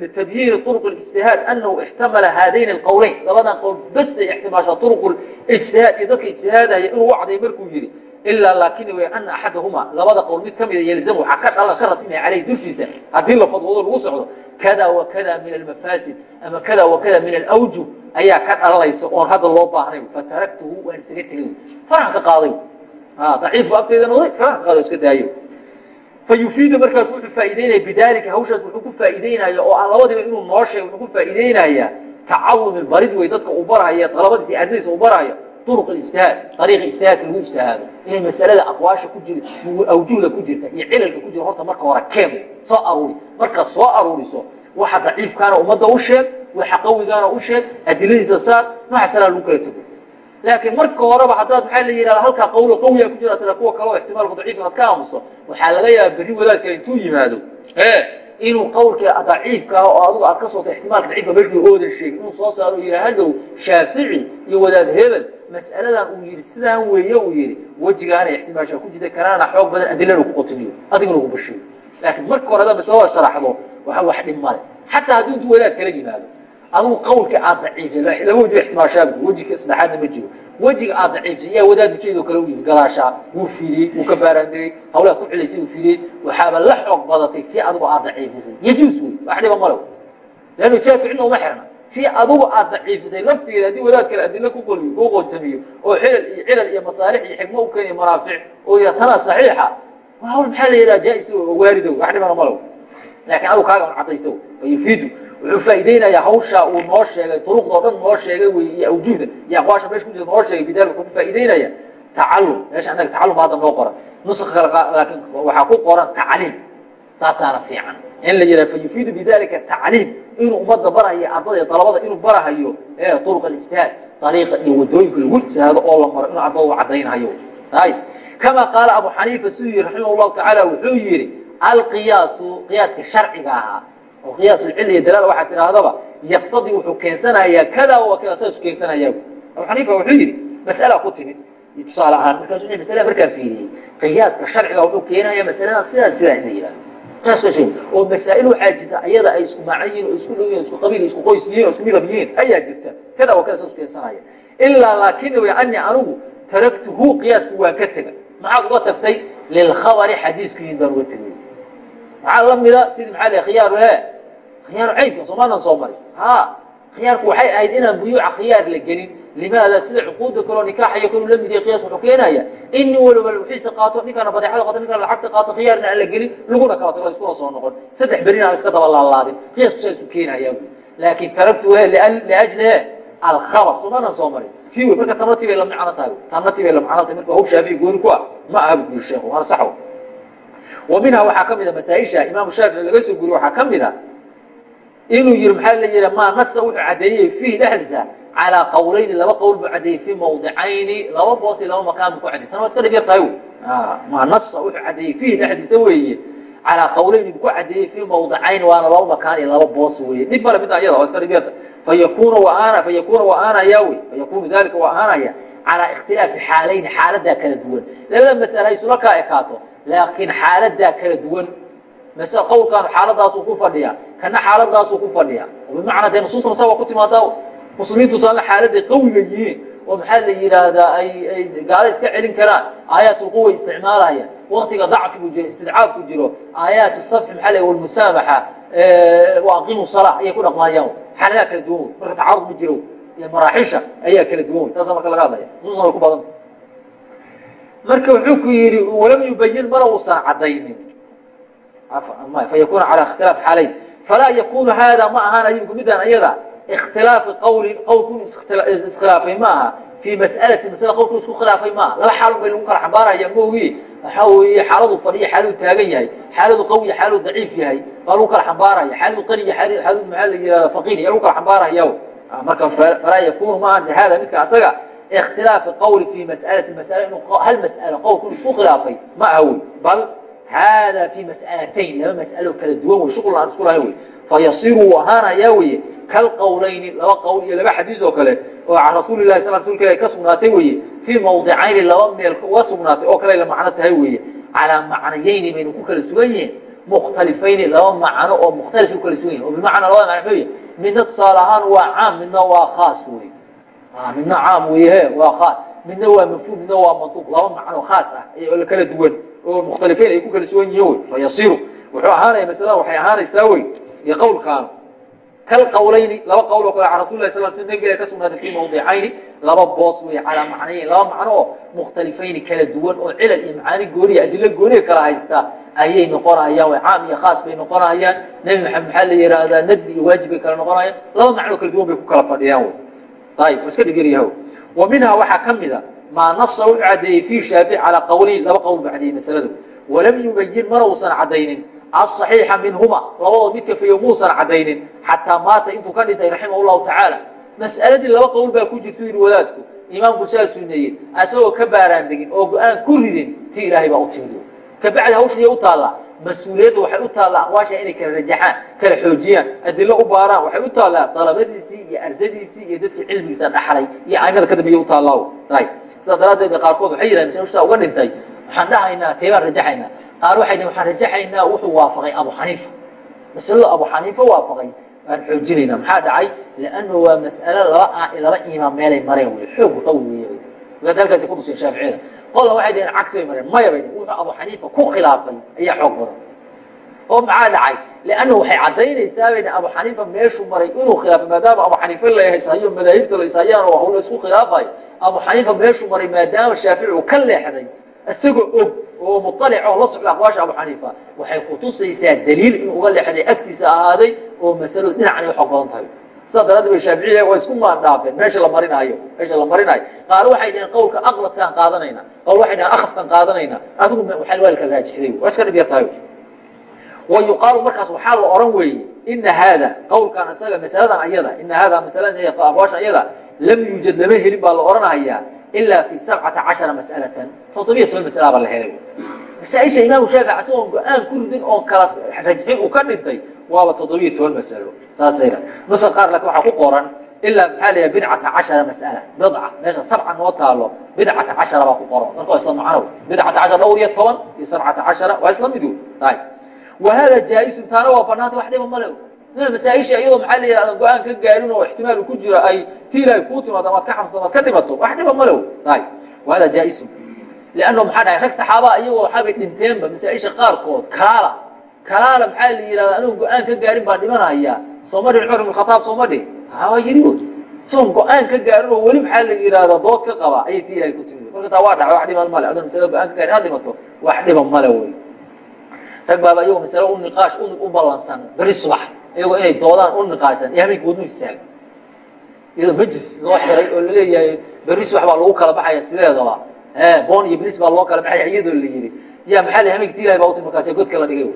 litabyiini uruq اجtihaad anahu ixtamala haadayn اqowleyn labadan qowl bes ay ixtimaashaa uruq اجtihaad iyo dadka ijtihaadaya ah inuu wacday markuu yidhi ilaa laakin way ana axadahumaa labada qowl mid ka mida ah yelzamu waxaa ka dhalan ka ratibnay caleyh dushiisa. Haddii la fadwado lagu socdo kada wa min almafaasid ama kada wa min alawjub ayaa ka dhalanaysa oon hadda loo baahnay fataraktuhu waan isaga tegay faraan qaaday ah, daciifku agtayda noday faraan qaaday iska daayo fayufiidu markaas wuxuu faa'ideynaya bidalika hawshaas wuxuu ku faa'ideynaya oo aan labadiba inuu noo sheego wuxuu ku faa'ideynaya tacalumi barid wey dadka uu barahaya dalabadiisa ardadiisa uu barahayo uruq ijtihaad ariiqa ijtihaadka lagu ijtihaado inay masalada aqwaasha ku jir awjuhda ku jirta iyo cilalka ku jira horta marka hore keem soo aruuri markaad soo aruuriso waxa daciifkaana ummadda u sheeg waxa qawigaana u sheeg adiladiisa saar nooca salaa lagu kala tego laakiin marka horeba haddaad maxaa la yidhahda halkaa qawlo qawiya ku jira tira kuwa kaleo ixtimaalka daciifka aad ka aamusto waxaa laga yaaba berri wadaadka intuu yimaado. Inuu qawlka daciifkaa oo adigu aad ka soota ixtimaalka daciifka meeshuu oodan sheegin inuu soo saaro yidhi hadhow shaafici iyo wadaad hebel mas'aladan uu yidhi sidaan weeye uu yidhi wejigaana ixtimaashaa ku jida kanaana xoog badan adilana ku qotiniyo adiguna ku bashiyo laakiin marka hore haddaa masalada sharaxdo waxa wax dhib male xataa hadduu intuu wadaad kala yimaado adigu qawlka aad daciifay laba weji ixtimaashaaba wejiga saddexaadna ma jiro. Wejiga aad daciifsay yaa wadaad ujeedoo kale u yimi gadaashaa wuu fiidiyey wuu ka baaraandigey hawlaad ku cilaysay uu fiidiyey waxaaba la xoog badatay tii adigu aad daciifisay. Yajuus wey wax dhiba male leannu jaafi cidna uma xirna tii adigu aad daciifisay laftigeeda haddii wadaad kale adilo ku qoliyo kuu qootamiyo oo xilal iyo cilal iyo masaalix iyo xikmo u keeniyo manaafic oo ya tanaa saxiixa hawl maxaa la yidhaha jaa-is oo waaridow wax dhibana malow laakiin adigu kaaga un cadayso fa yufiidu wuxuu faa'iideynayaa hawshaa uu noo sheegay turuqdao dhan noo sheegay wey iyo awjuuda iyo aqwaasha meesha ku jirta noo sheegay bidalik wuxuu faa'iideynaya tacallum meesha annaga tacallum hadda noo qoran. Nuska kale laakiin waxaa ku qoran tacliim. Taasaana fiican. In la yidhaha fa yufiidu bidalika tacliim. Inuu ummadda barahayo ardada dalabada inuu barahayo ee turuq alijtihaad ariiqa iyo waddooyinka lagu ijtihaado oo la maro inuu ardada u caddaynhayo ay kama qaala abu xaniifa siduu yihi raximah llahu tacaala wuxuu yidhi alqiyaasu qiyaaska sharciga ahaa oo qiyaas lcilli iyo dalaal waxaa tidhaahdaba yaqtadii wuxuu keensanayaa kada wa kada saasu keensanayaa abu xaniifa wuxuu yidhi mas'ala ku timid. Tusaale ahaan markaas wuxuu masala markaa fiiriyey qiyaaska sharciga wuxuu keenaya masalada sidaa sidaa in la yidhahdo oo masaa'il waxaa jirta ayada ay isku macno yihiin oo isku dhow yihiin isku qabiil isku qoys yihiin oo isku midab yihiin ayaa jirta. Kada wa kada saasu keensanaya ilaa laakina way ani anigu taraktuhu qiyaaski waan ka tega maxaad uga tagtay lilkhabari xadiisku yihiin baan uga tegay maxaa la mida sidii maxaa la khiyaaru he khiyaaru caybka soomaalan soo mari ha khiyaarku waxay ahayd inaan buyuuca khiyaar la gelin. Limaada sida cuquudda kaleo nikaaxayo kalu la mid yahay qiyas wuxuu keenaya in nin waliba wixiisa qaato ninkaana badeexada qaato ninkana lacagta qaato khiyaarna aan la gelin laguna kala tago iskuna soo noqon. Saddex berina aan iska daba laalaadin qiyasku saasu keenaya laakin taraktu he liajli he alkhabar soomaalan soo mari tii wey marka tamna tii bay la macno tahay. Tamna tii bay la macno tahay marka haw shaafici gooni ku ah ma aha bu sheekhu waana saxw wa minha waxaa ka mida masaaisha imaamu shaafici laga soo guriye waxaa ka mida inuu yihi maxaa la yihi maa nasa wuxuu caddeeyey fiihi dhexdiisa calaa qawlayni laba qowl buu caddeeyey fii mawdicayni laba boos iyo laba makaan bu ku cadey tan waa iska dhib yar tahay maa nasa wuxuu caddeeyey fiihi dhexdiisa weeye calaa qawlayni buu ku caddeeyey fii mawdicayni waana laba makaan iyo laba boos weeye. Dhib male midda iyada waa iska dhib yarta fayakuna waana fayakuna waa ahanaya wey fayakunu dalika waa ahanaya calaa ikhtilaafi xaalayni xaaladaa kala duwan labada masala isula kaa ekaato laakiin xaaladaa kala duwan mas qawlkaanu xaaladaasu ku fadhiya kana xaaladaasu ku fadhiya bimacnaa dee nusuustana saa waa ku timaadaa muslimiintu saana xaaladay qawiga yihiin oo maxaa la yidhaahdaa ay ay gaala iska celin karaan aayaatulquwa isticmaalaya waktiga dacfigu jiro istidcaafku jiro aayaat safxi maxaa la walmusaamaxa waaqimu salaa ayay ku dhaqmaayaan xaaladaha kala duwan marka tacaarud ma jiro iyo maraaxiisha ayaa kala duwan wey taasa marka laga hadlaya nusuusna way ku badanta marka wuxuu ku yidhi walam yubayin mana uusan cadaynin fayakuna calى اkhtilaaf xaalayn falaa yakunu hada ma ahaanayo midaan ayada اkhtilaafi qawlin qowlku iskhilaafay ma aha fii mas'alati masala qowlku isku khilaafay ma aha laba xaalun bay lagu kala xambaaraya maogi waxaa weeye xaaladu fadhiya xaaladu taagan yahay xaaladu qawiya xaaladu daciif yahay baa lagu kala xambaaraya xaaladu qaniya xaaladu maxaa la yihahda faqiir yaa lagu kala xambaaraya marka falaa yakunu ma aha hada midka asaga اkhtilaafi qawli fii mas'alati masala inuu hal mas'alo qowlku isku khilaafay ma aha wey bal hada fi mas'alatayn laba mas'alo kala duwan wey shuqul aan isku lahayn wey. Fayasiru wuu ahaanayaa weye kalqawlayni laba qowl iyo laba xadiis oo kale oo can rasuuli lahi sal rasulka ilahi ka sugnaatay weye fii mawdicayni laba meel uga sugnaatay oo kale la macno tahay weye calaa macnayayni baynu ku kala sugan yihiin mukhtalifayni laba macno oo mukhtalifay ku kala sugan yihiin oo bimacnaa labada macno muxuu midna tusaale ahaan waa caam midna waa khaas wey midna caam weye he waa khaas. Midna waa mafhuum midna waa mantuuq laba macno khaas ah oo kala duwan oo mukhtalifiin ay ku kala sugan yihiin wey fayasiru wuxuu ahaanaya masalada waxay ahaanaysaa wey iyo qowlkaanu kal qawlayni laba qowl oo kale can rasul lah sal sl nabiga ka sugnaatay fii mawdicayni laba boos wey calaa macnayeyn laba macno oo mukhtalifayni kala duwan oo cilal iyo macaani gooniya adilo gooniya kala haysta ayay noqonayaan way caam iyo khaas bay noqonayaan. Nebi maxamed maxaa la yihahdaa nadbi iyo waajib bay kala noqonayaan. Laba macno kala duwan bay ku kala fadhiyaan wey. Ayib iska dhigiryaho wa minhaa waxaa ka mida maa nasa u cadeeyey fi shaafici calaa qawliin laba qowl bu cadeeyey masaladu walam yubayin mana uusan cadaynin. Aصaxiixa minhuma labadood midka fayo muusan cadaynin. Xataa maata intuu ka dhintay raximah llahu tacaala. Mas'aladii laba qowl baa ku jirta yidhi wadaadku imaamku saa suneeyey asagoo ka baaraan degin oo go'aan ku ridin ti ilaahay baa u timid kabacdi hawshiiya u taallaa mas'uuliyadda waxay u taallaa aqwaasha inay kala rajaxaan kala xoojiyaan adilo u baaraan waxay u taallaa dalabadiisii iyo ardadiisii iyo dadkii cilmigiisa dhaxlay iyo aimada ka dambeeya u taallaa sidaa daraaddeed qaarkood waxay yidhahen mase saa uga dhintay waxaan dhahaynaa teebaan rajaxaynaa. Qaar waxay dhhen waxaan rajaxaynaa wuxuu waafaqay abu xaniifa. Masalada abu xaniifa waafaqay waan xoojinayna maxaa dhacay? Lannu waa mas'alo laba laba imaam meelay mareen wy xoog qawi wey halkaasi kuduseen shaaficiyada qolna waxay dhaheen cagsi bay mareen maya bay wuxuu abu xaniifa ku khilaafay ayaa xoog badan oo maxaa dhacay lannu waxay caddaynaysaa bay abu xaniifa meeshuu maray inuu khilaafay maadaama abu xaniifa lahaysayo madaahibta laishayaan oo hawla isku khilaafayo abu xaniifa meeshuu maray maadaama shaafici uu ka leexday isagoo og oo muطalic oo la socda aqwaasha abu xaniifa waxay kutusaysaa daliil inuu uga leexday agtiisa ahaaday oo masaladu dhinacnay xoog badan tahay sidaa daraaddeed bay shaaficiya waa isku maandhaafeen meesha la marinaayo meesha la marinaayo qaar waxay dhaheen qawlka aqladkaan qaadanayna qawl waxay dhaheen akhafkaan qaadanayna adigu waxaa waalka raajixday waa iska dhib yar tahay wa yuqaalu markaas waxaa la oran weeye ina haada qawlkan isaga masaladan ayada ina haada masalada aqwaasha ayada lam yuujad lama helin baa la odhanahayaa ilaa fi sabcata cashara mas'alatan. Toddobiya toban masala baa la helay. Masaaisha imaamu shaafici isagoon go'aan ku ridin oon kala rajxin uu ka dhintay waaba toddobiya toban masalo saasayna nusa qaar laakin waxaa ku qoran ilaa maxaa la yaha bidcata cashara mas'ala bidca meesha sabca noo taalo bidcata cashara baa ku qoran marka waa isla macnow bidcata cashara dhowr iyo toban iyo sabcata cashara waa isla mid tahay wa hada jaa-isun taana waa banaanta wax dhiba male masaaisha iyadoo maxaa la yidhah adan go'aan ka gaarin oo ixtimaal ku jiro ay ti ilaahay kuu timaado amaad ka xamsan amaad ka dhimato wax dhiba malew tahay wa hada jaa-isun lanno maxaa dhahay rag saxaabaa iyagoo waxaabay dhinteenba masaaisha qaarkood kalaala kalaala maxaa la yidhahda anigu go'aan ka gaarin baa dhimanaya. Sooma dhin cumar ibn khataab sooma dhin waa yidhi wy soon go'aan ka gaarin oo weli maxaa la yidhahda dood ka qaba. Ayay ti ilahay ku timid marka taa waa dhaca wax dhiba male. Adoon masala go'aan ka gaarin inaad dhimato. Wax dhiba male wey rag baaba iyagoo masale u niqaash u ballansan. Beri subax iyagoo inay doodaan u niqaashsan iyo habeenka wadnu istaaga iyadoo majlis loo xiray oo la leeyahay beri subax baa lagu kala baxaya sideedaba. Bon iyo bris baa loo kala baxaya iyadoo la yidhi. Ya maxaa la habeenka ti ilahay baa uti markaas godka la dhigay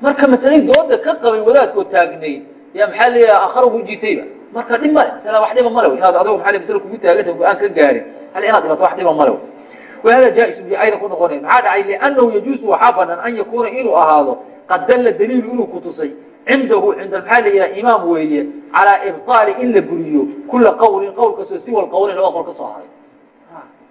marka masalay dooda ka qabay wadaadkoo taagnay ya maxaa leeyaha akhara ugu jiitayba marka dhib male masala wax dhiba male inaad adigo maa masala kugu taaganta go'aan ka gaarin hal inaad dhibato wax dhiba male wahada jaa-is bi ayda ku noqonay. Maxaa dhacay? Liannahu yajuusu waxaa banaan an yakuuna inuu ahaado qad dalla daliilu inuu kutusay cindahu cinda maxaa la yidhaha imaam weeye calaa ibطaali in la buriyo kula qawlin qowl kastoo siwa qawlin laba qowl ka soo haray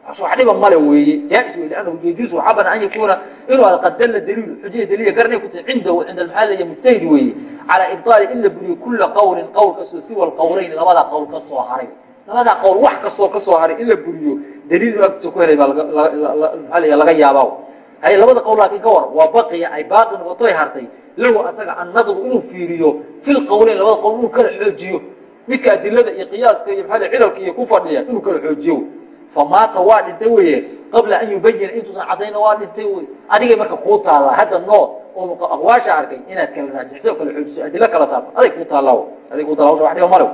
wax dhiba male weeye. Jaa-is wey liannahu yajuusu waxaa banaan an yakuuna inuu ahaado qad dalla daliilu xujiya daliila garanay kutusay cindahu cinda yidhaha mujtahid weeye. Calaa ibطaali in la buriyo kula qawlin qowl kastoo siwa qawlayn labadaa qowl ka soo haray. Labadaa qowl wax kastoo ka soo haray in la buriyo daliil agtiisa ku helay baa maaa laga yaaba hay labada qowl laakiin ka war waa baqiya ay baaqi noqotoy hartay. Lahu asaga annadru inuu fiiriyo fi lqawleyn labada qowl inuu kala xoojiyo. Midka adilada iyo qiyaaska iyo maaa cilalka iyo ku fadhiya inuu kala xoojiyo famaata waa dhintay weye qabla an yubayina intuusan cadayna waa dhintay wy adigay marka kuu taallaa hadda nool oo aqwaasha arkay inaad kala raajixso kala xoojiso adilo kala saarto aday kuu taalla aday kuu taalla wax dhiba male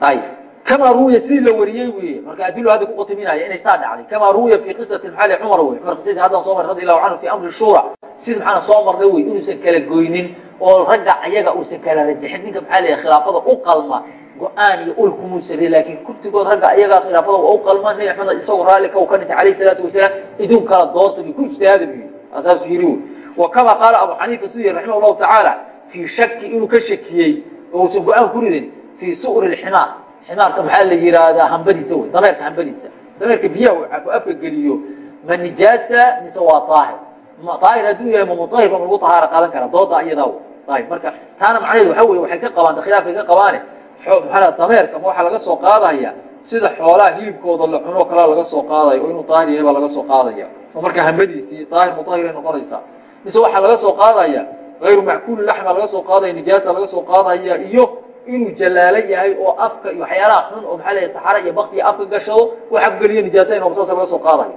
ay kamaa ruwiya sidii la wariyey wey marka adilo hadda kuqatiminaya inay saa dhacday. Kamaa ruwiya fi qisati maali cumar wey cumar qisadii haddan soo marray radi allahu canhu fi amri shura sida maxaana soo marnay wey inuusan kala goynin oo ragga ayaga uusan kala rajixin ninka maxaa la khilaafada u qalma go'aan iyo ul kumuusade laakiin kurtigood ragga ayaga khilaafada waa u qalma nabi axmed isagoo raalli ka u ka dhintay alayh salaatu wasalaam idun kala doonta ku ijtihaada bu saasuu yidhi wey wa qaala abu xaniifa siduu yihi raximah llahu tacaala fii shaki inuu ka shakiyey oo uusan go'aan ku ridin fii su'ri lximaar. Ximaarka maxaa la yihahdaa hambadiisa wey dameerka hambadiisa. Dameerka biyaha u afka geliyo. Ma nijaasa mise waa aahir aahir hadduu yahay ma muahir ba lagu tahaara qaadan kara dooda iyadaa ayib marka taana macnaheedu waxa wey waxay ka qabaan khilaafay ka qabaane maa dameerka ma waxaa laga soo qaadaya sida xoolaha hilibkooda la cuno kalaa laga soo qaadayo oo inuu daahir yahay baa laga soo qaadaya. Oo marka hambadiisii daahir muahiray noqonaysaa. Mise waxaa laga soo qaadaya ayru mackuuli laxma laga soo qaadaya nijaasa laga soo qaadaya iyo inuu jalaalo yahay oo afka iyo waxyaalaha xun oo maxaa leeyahay saxara iyo baktiya afka gashado waxa ku geliyo nijaasayn oo saasa laga soo qaadayo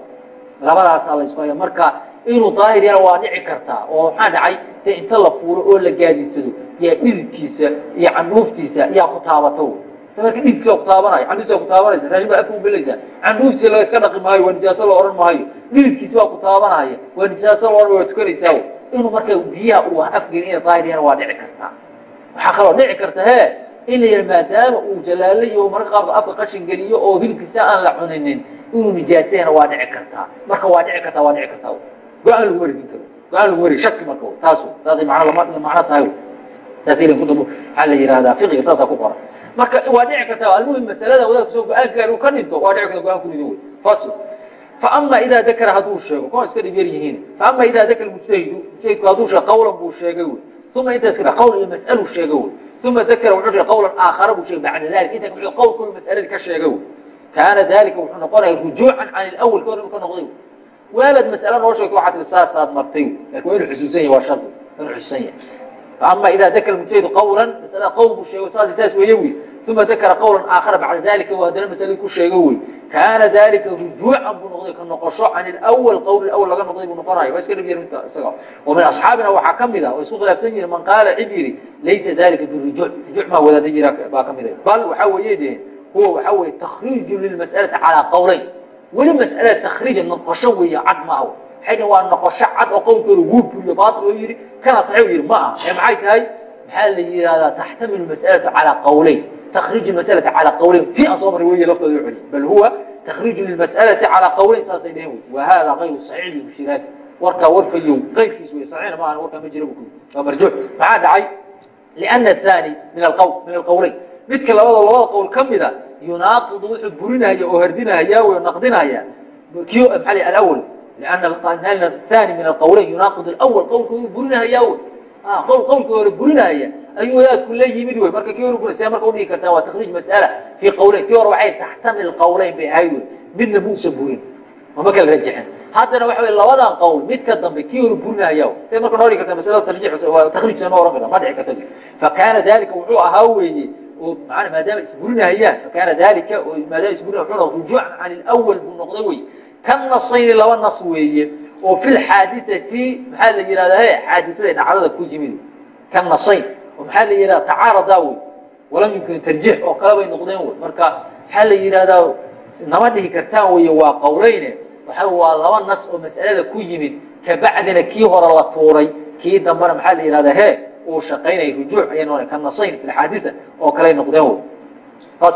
labadaasaa la isku haya marka inuu daahir yana waa dhici kartaa oo maxaa dhacay? De inta la fuuro oo la gaadidsado yaa dhididkiisa iyo candhuuftiisa yaa ku taabato marka dhiidkiisa ku taabanaya candhuuftiisa ku taabanaysa raashin baa afka u belaysaa candhuuftiisa la iska dhaqi maayo waa nijaaso la odhan maayo. Dhiidkiisa waa ku taabanaya waa nijaaso la odhan waa tukanaysaa. Inuu marka biyaha uu afgeli inay daahir yahan waa dhici kartaa. Waxaa kaloo dhici karta he in la yidha maadaama uu jalaalo iyo marka qaarkood afka qashin geliyo oo hilibkiisa aan la cuninin inuu nijaasayana waa dhici kartaa. Marka waa dhici kartaa waa dhici kartaa go'aan lagu wareegin karo go'aan lagu wareeg shaki marka taas taasay macno macno tahay taas ilan kutub waxaa la yidhahdaa fiqiga saasaa ku qoran marka waa dhici kartaa almuhim masalada wadaadka soo go'aan gaari uu ka dhinto waa dhici karta go'aan ku rido wey fasl faama idaa dakara hadduu sheego kuwan iska dhib yar yihiin faama idaa dakara mujtahidu mujtahidku hadduu sheego qawlan buu sheegay wey uma intaas kada qawl iyo mas'alu sheegay wey uma dakara wuxuu sheegay qawlan aakhara buu sheegay bacda dalik inta wuxuu qawl kullu mas'aladii ka sheegay wey kaana dalika wuxuu noqonaya rujuucan can ilawal ka hor ka noqday waalaad mas'ale noo sheegto waxaad tii saasaad martay laakiin waa inuu xusuusan yahay waa shardi inuu xusuusan yahay faama idaa dakara mujtahidu qawlan masalada qawl buu sheegay saas saas weeye wey uma dakara qawlan aakhara bacda dalika waa haddana masaladii ku sheegay wey kaana dalika rujuucan buu noqday ka noqosho can ilawal qawl ilawal laga noqday buu noqonaya waa iska dhib yar midka isaga. Wa min asxaabina waxaa ka mid ah oo isku khilaafsan yihiin man qaala cid yidhi laysa dalika birujuuc. Rujuuc maa wadaada jira baa ka mid ah. Bal waxaa weeye dee huwa waxaa weeye takhriiju lilmas'alati calaa qawlayn weli mas'alada takhriija noqosho weeye cad ma ah waxay waa noqosho cad oo qowlkooda wuu buriyo baatil oo yidhi kana saxiix yidhi ma aha ee maxay tahay maxaa la yidhahdaa taxtamilu mas'alatu calaa qawlayn تkريج المسألة على qwلين ti aan soo maray wey laftooda celi bal huwa تkريج للمسألة على qwلين saasay dheheen wy وhada غayr صحيح للشhirاaزي warkaa warfayo qayrkiis wey صحيحna ma aha warkaa ma jira bu waa marjuuع maxaa dhacay لأن الثاني min اqwl min الqwlayn midka labado labada qowl ka mida yunaaqid wuxuu burinaya oo hardinaya o naqdinaya ki maa alأول لأن الثاني min الqwlayn yunaaqid الأول qowlka uu burinaya wy qowl qowlka hore burinaya ayuu wadaadku la yimid wey marka kii hore buri see marka udhigi kartaa waa takriij mas'ala fii qawleyn tii hore waxay taxtamil qawleyn bay ahayd wey midna muusan burin mama kala rajixin haddana waxa wey labadan qowl mid ka dambe kii hore burinaya see marka noo dhigi kartaa masalada tarjix takriijsa noo oran karta ma dhici karta fakaana dalika wuxuu ahaa weeye oo maana maadaama isburinahayaan fakaana dalika maadaama isburinaya wuxuu noqday rujuucan can ilawal buu noqday wey kan nasayni laba nas weeye oo fi lxaaditati maxaa la yidhahdaa he xaaditada dhacdada ku yimid. Kan nasayn oo maxaa la yidhahda tacaaradaa wey walam yumkin tarjiix oo kale bay noqdeen wey marka maxaa la yidhahdaa nama dhihi kartaan wey waa qawleyne. Waxa waa laba nas oo mas'alada ku yimid. Kabacdina kii hore la tuuray kii dambena maxaa la yidhahdaa he uu shaqaynaya rujuuc ayay noqdeen kan nasayn fi lxaadita oo kaley noqdeen wey bas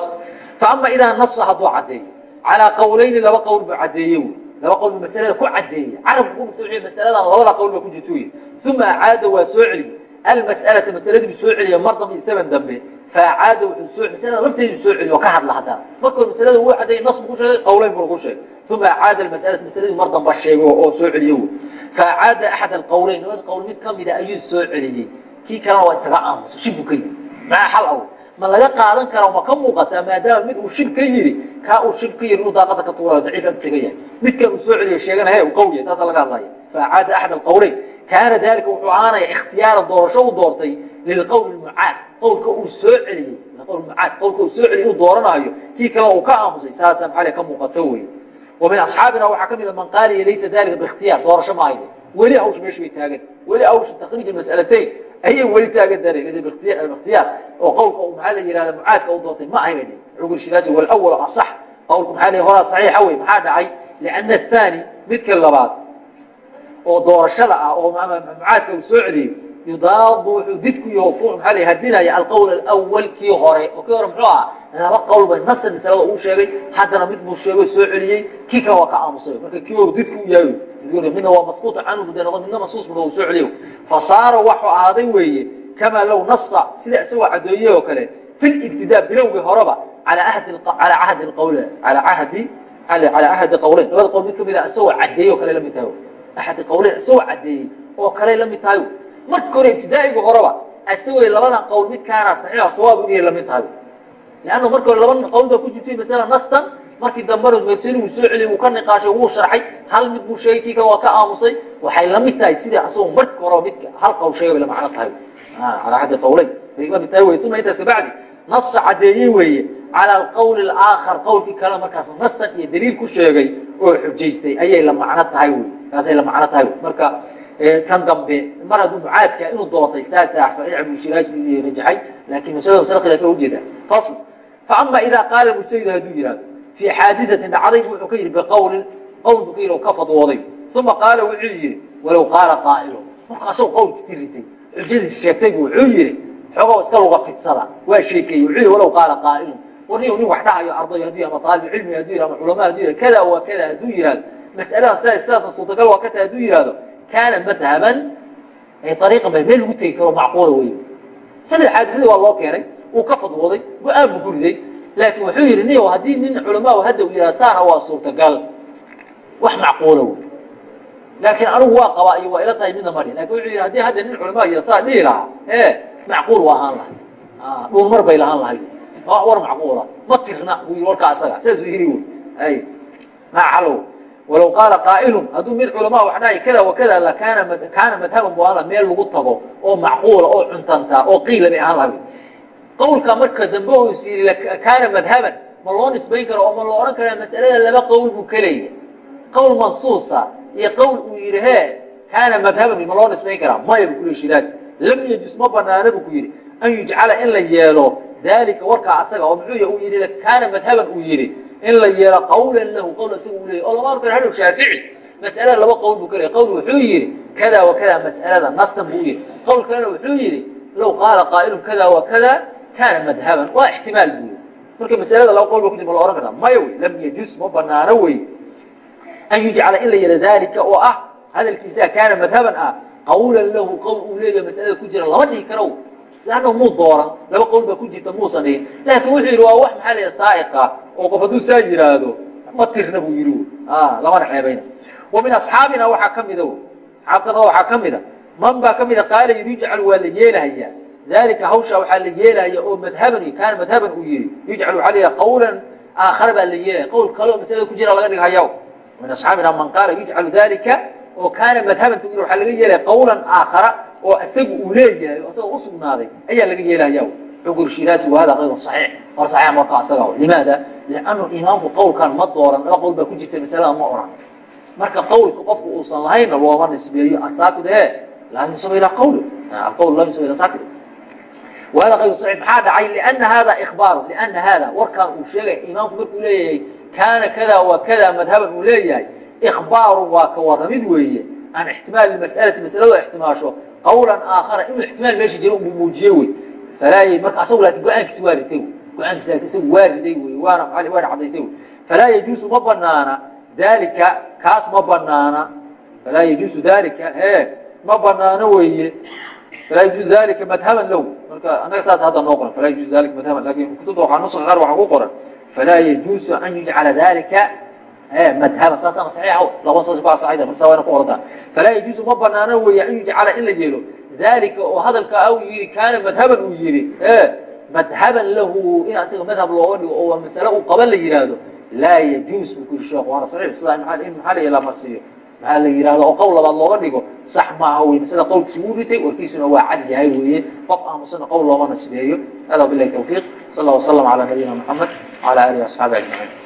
fa ama idaa nasa hadduu caddeeyo calaa qawleyni laba qowl buu caddeeye wey laba qowl buu masalada ku caddeeyey. Carabku ku mutauciye masaladan labada qowl ba ku jirto wey uma acaada waa soo celiy almas'alata masaladii buu soo celiya mar dambe isaban dambe. Faacaada wuxuu masalada lafteedii buu soo celiy oo ka hadla haddana markoo masalada wuu caddeeyey nas buu ku sheegay qawleyn buu ku sheegay. Uma acaada almas'alata masaladii mar damba sheego oo soo celiyo wey faacaada axad alqawleyn labada qowl mid kamida ayuu soo celiyey kii kalena waa isaga aamusa shib buu ka yidhi maxaa xal aw ma laga qaadan kara ma ka muuqataa maadaama mid uu shib ka yidhi kaa uu shib ka yidhi inuu daaqada ka tuurayo daciif ag tegan yahay midkan uu soo celiyo sheegana he qawliya taasa laga hadlaya faacaada axad alqawleyn kaana dalika wuxuu ahaanaya ikhtiyaara doorasho u doortay lilqowl mucaad qowlka uu soo celiyey qowl mucaad qowlka uu soo celiyey uu dooranaayo kii kalena uu ka aamusay saasa maxaa ka muuqato wey min asxaabina waxaa ka mid a man qaaliya laysa dalika biikhtiyaar doorasho ma ayda weli hawsha meesha bay taagan. Weli hawsha takriij mas'alatayn ayay weli taagan biikhtiyaar oo qowlka maxaa la yihahda mucaadka u doortay ma ahay bay cugul shiraaji walawal asax. Qowlku maxaa la horaa saxiixa wey maxaa dhacay? Lianna athani midka labaad oo doorashada ah oo mucaadka uu soo celiyey yudaadu wuxuu did ku yaho ku maxaa la hadinaya alqowl alawal kii hore. Oo kii hore muxuu ahaa laba qowl bay nasa masalada uu sheegay haddana mid buu sheegay soo celiyey kii kale waa ka aamusay. Marka kii hore didku u yahay midna waa masquuط canhu de noqon midna masuus buna uu soo celiyo. Fasaara waxuu ahaaday weeye kamaa low nasa sida isagoo cadooye oo kale fi libtidaa bilowgii horeba alaa ahdi ahdi ahdi qawleyn labada qowl mid ka mid a isagoo cadeeye oo kale la mid tahay. Axadi qawleyn isagoo cadeeyey oo kale la mid tahay. Marka hore ibtidaa'iga horeba isagoo labadan qowl mid kaana saxiixa sawaab inay la mid tahay. Leanna marka hore laba qowl baa ku jirtay masala nasan markii dambena medsani uu soo celiyey wuu ka niqaashay wuu sharxay hal mid buu sheegay kii waa ka aamusay. Waxay la tahay sidii asagoo marka horeba midka hal qowl sheegay bay la macno tahay. Calaa xaddi qawleyn bay tahay wey uma intaas kabacdi nasa cadeeyey weeye cala alqawli alaakhar qowlkii kale markaas nasan iyo daliil ku sheegay oo xujaystay ayay la macno tahay wey kaasay la macno tahay wey marka kan dambe mar hadduu mucaadka inuu doortay saasaa saxiixa buu shiraaji rajaxay laakiin masalada masale khilaafya ujeeda fasl. Faama idaa qaala mujtahid hadduu yihahdo fii xaadiثatin dhacday bu wuxuu ka yidhi biqawlin qowl buu ka yidhi ka fadwooday uma qaala wuxuu yidhi walow qaala qaa'ilo marka asagoo qawlkiisi ritay xujadiis sheegtay bu wuxuu yidhi xoogo iska luga fidsada waa sheekeeyey wuxuu yidhi walow qaala qaa'ilun war nin wax dhahayo arday hadduu ama aalib cilmi hadduu yihah ama culama hadduu yihah kada waa kada hadduu yihahdo mas'aladan sidaa sidaasna suurtagal waa ka tahay hadduu yihahdo kaana madhaban ariiqan ba meel lagu tegi karo macquula wey sanad xaadisada waa loo keenay uu ka fadwooday go'aan buu ku riday laakiin wuxuu yidhi niyow haddii nin culamaa hadda uu yidhaha saana waa suurtagal. Wax macquula wey. Laakiin anigu waa qabaa iyo waa ila tahay midna madhi laakiin wuxuu yidhi haddii hadda nin culamaa yidha saa dhihi lahaa. E macquul waa ahaan lahay dhuurmar bay lahaan lahay war macquula. Ma tirna buu yii warkaa asaga. Saasuu yidhi wy ay maalo walow qaala qaa'ilun hadduu mid culamaa wax dhahay kada wa kada lakaana kaana madhaban bu ahaan laha meel lagu tago oo macquula oo cuntanta oo qiila bay ahaan lahay qawlka marka dambe oo is yidhi kaana madhaban ma loo nisbayn karo oo ma loo odhan karaa mas'alada laba qawl buu ka leeyahy qawl mansuusa iyo qawl uu yidhi he kaana madhaban ma loo nisbayn karaa? Maya bu kuli shidaad lam yajus ma banaana bu ku yidhi an yujcala in la yeelo dalika warkaa asaga oo muxuu uu yidhi kaana madhaban uu yidhi in la yeelo qawlan lahu qawl isaga uu leeyay oo lama arkan hadhow shaafici mas'alada laba qawl buu ka leeyay qawl wuxuu yidhi kada wa kada mas'alada nasan buu yidhi. Qawl kalena wuxuu yidhi low qaala qaa'ilun kada wa kada kaana madhaban waa ixtimaal yidhi marka masalada laba qawl ba ku jir ma la ohan kartaa maya wey lam yajus ma banaano wey an yujcala in la yeelo dalika oo ah hadalkiisaa kaana madhaban ah qawlan lahu qawl uu leeyahay masalada ku jira lama dhihi karo lannahu muu dooran laba qawl baa ku jirta muusan dhihin laakin wuxuu yidhi waa wax maxaa la saaiqa oo qof hadduu saa yidhaahdo ma tirna buu yidhi lamana ceebayna wa min asxaabina waxaa ka mida asxaabtana waxaa ka mida man baa ka mida qaala yujcal waa la yeelahaya dalika hawshaa waxaa la yeelaya oo madhaban kaana madhaban uu yihi yujcal waxaa la qawlan aakhara baa la yeelaya qawl kaleo masalada ku jira laga dhigahaya min asxaabina man qaala yujcalu dalika oo kaana madhaban tu waxaa laga yeelaya qawlan aakhara oo isagu uu leeyahay o isagoo usugnaaday ayaa laga yeelahaya xugur shiraasi wahada kayru saxiix war saxiix marka asaga limaada? Liannu imaamku qawlkan ma dooran laba qawl baa ku jirta masalada ma oran. Marka qawlka qofku uusan lahaynna looma nisbeeyo asaakid e laa yunsaba ilaa qawli. Alqawl laa yunsaba ilaa saakid wahada kayru saxiix maxaa dhacay liana hada ikhbaaru liana hada warkaan uu sheegay imaamku markuu leeyahay kaana kada wa kada madhaban uu leeyahay ikhbaaru waa ka waramid weeye can ixtimaali mas'alati masalado ixtimaasho qawlan aakhara inuu ixtimaal meesha jiro unbuu muujiye wey falaa marka asagu laakin go'aankiisi waa ritay wey go'aankiisi isagu waa riday wey waana waana cadaysay wey falaa yajuusu ma banaana dalika kaas ma banaana falaa yajuusu dalika e ma banaano weeye falaa yajuusu dalika madhaban lahu marka annaga saas hadda noo qoran falaa yajuusu dalika madhaban laakiin kutubta waxaa nuska qaar waxaa ku qoran falaa yajuusu an yujcala dalika madhaban saasana saxiixa laba saas ku asaxaysa marka saa wayna ku orataa falaa yajuusu ma banaano weeye an yujcala in la yeelo dalika oo hadalka u yihi kaana madhaban uu yihi madhaban lahu in asiga madhab looga dhigo oo masale uu qaban la yihaahdo laa yajuus buu ku yihi sheekh waana saxiix sidaa in maxaa la marsiiyo maxaa la yihahdo oo qowl labaad looga dhigo sax maaha wey masada qowlkiisi wuu ritay warkiisuna waa cad yahay weeye. Qof aamusana qowl looma nasbeeyo hada bilahi tawfiiq. Sal lla waslam ala nabiyina maxamed wala alihi waasxaabi ajmaciin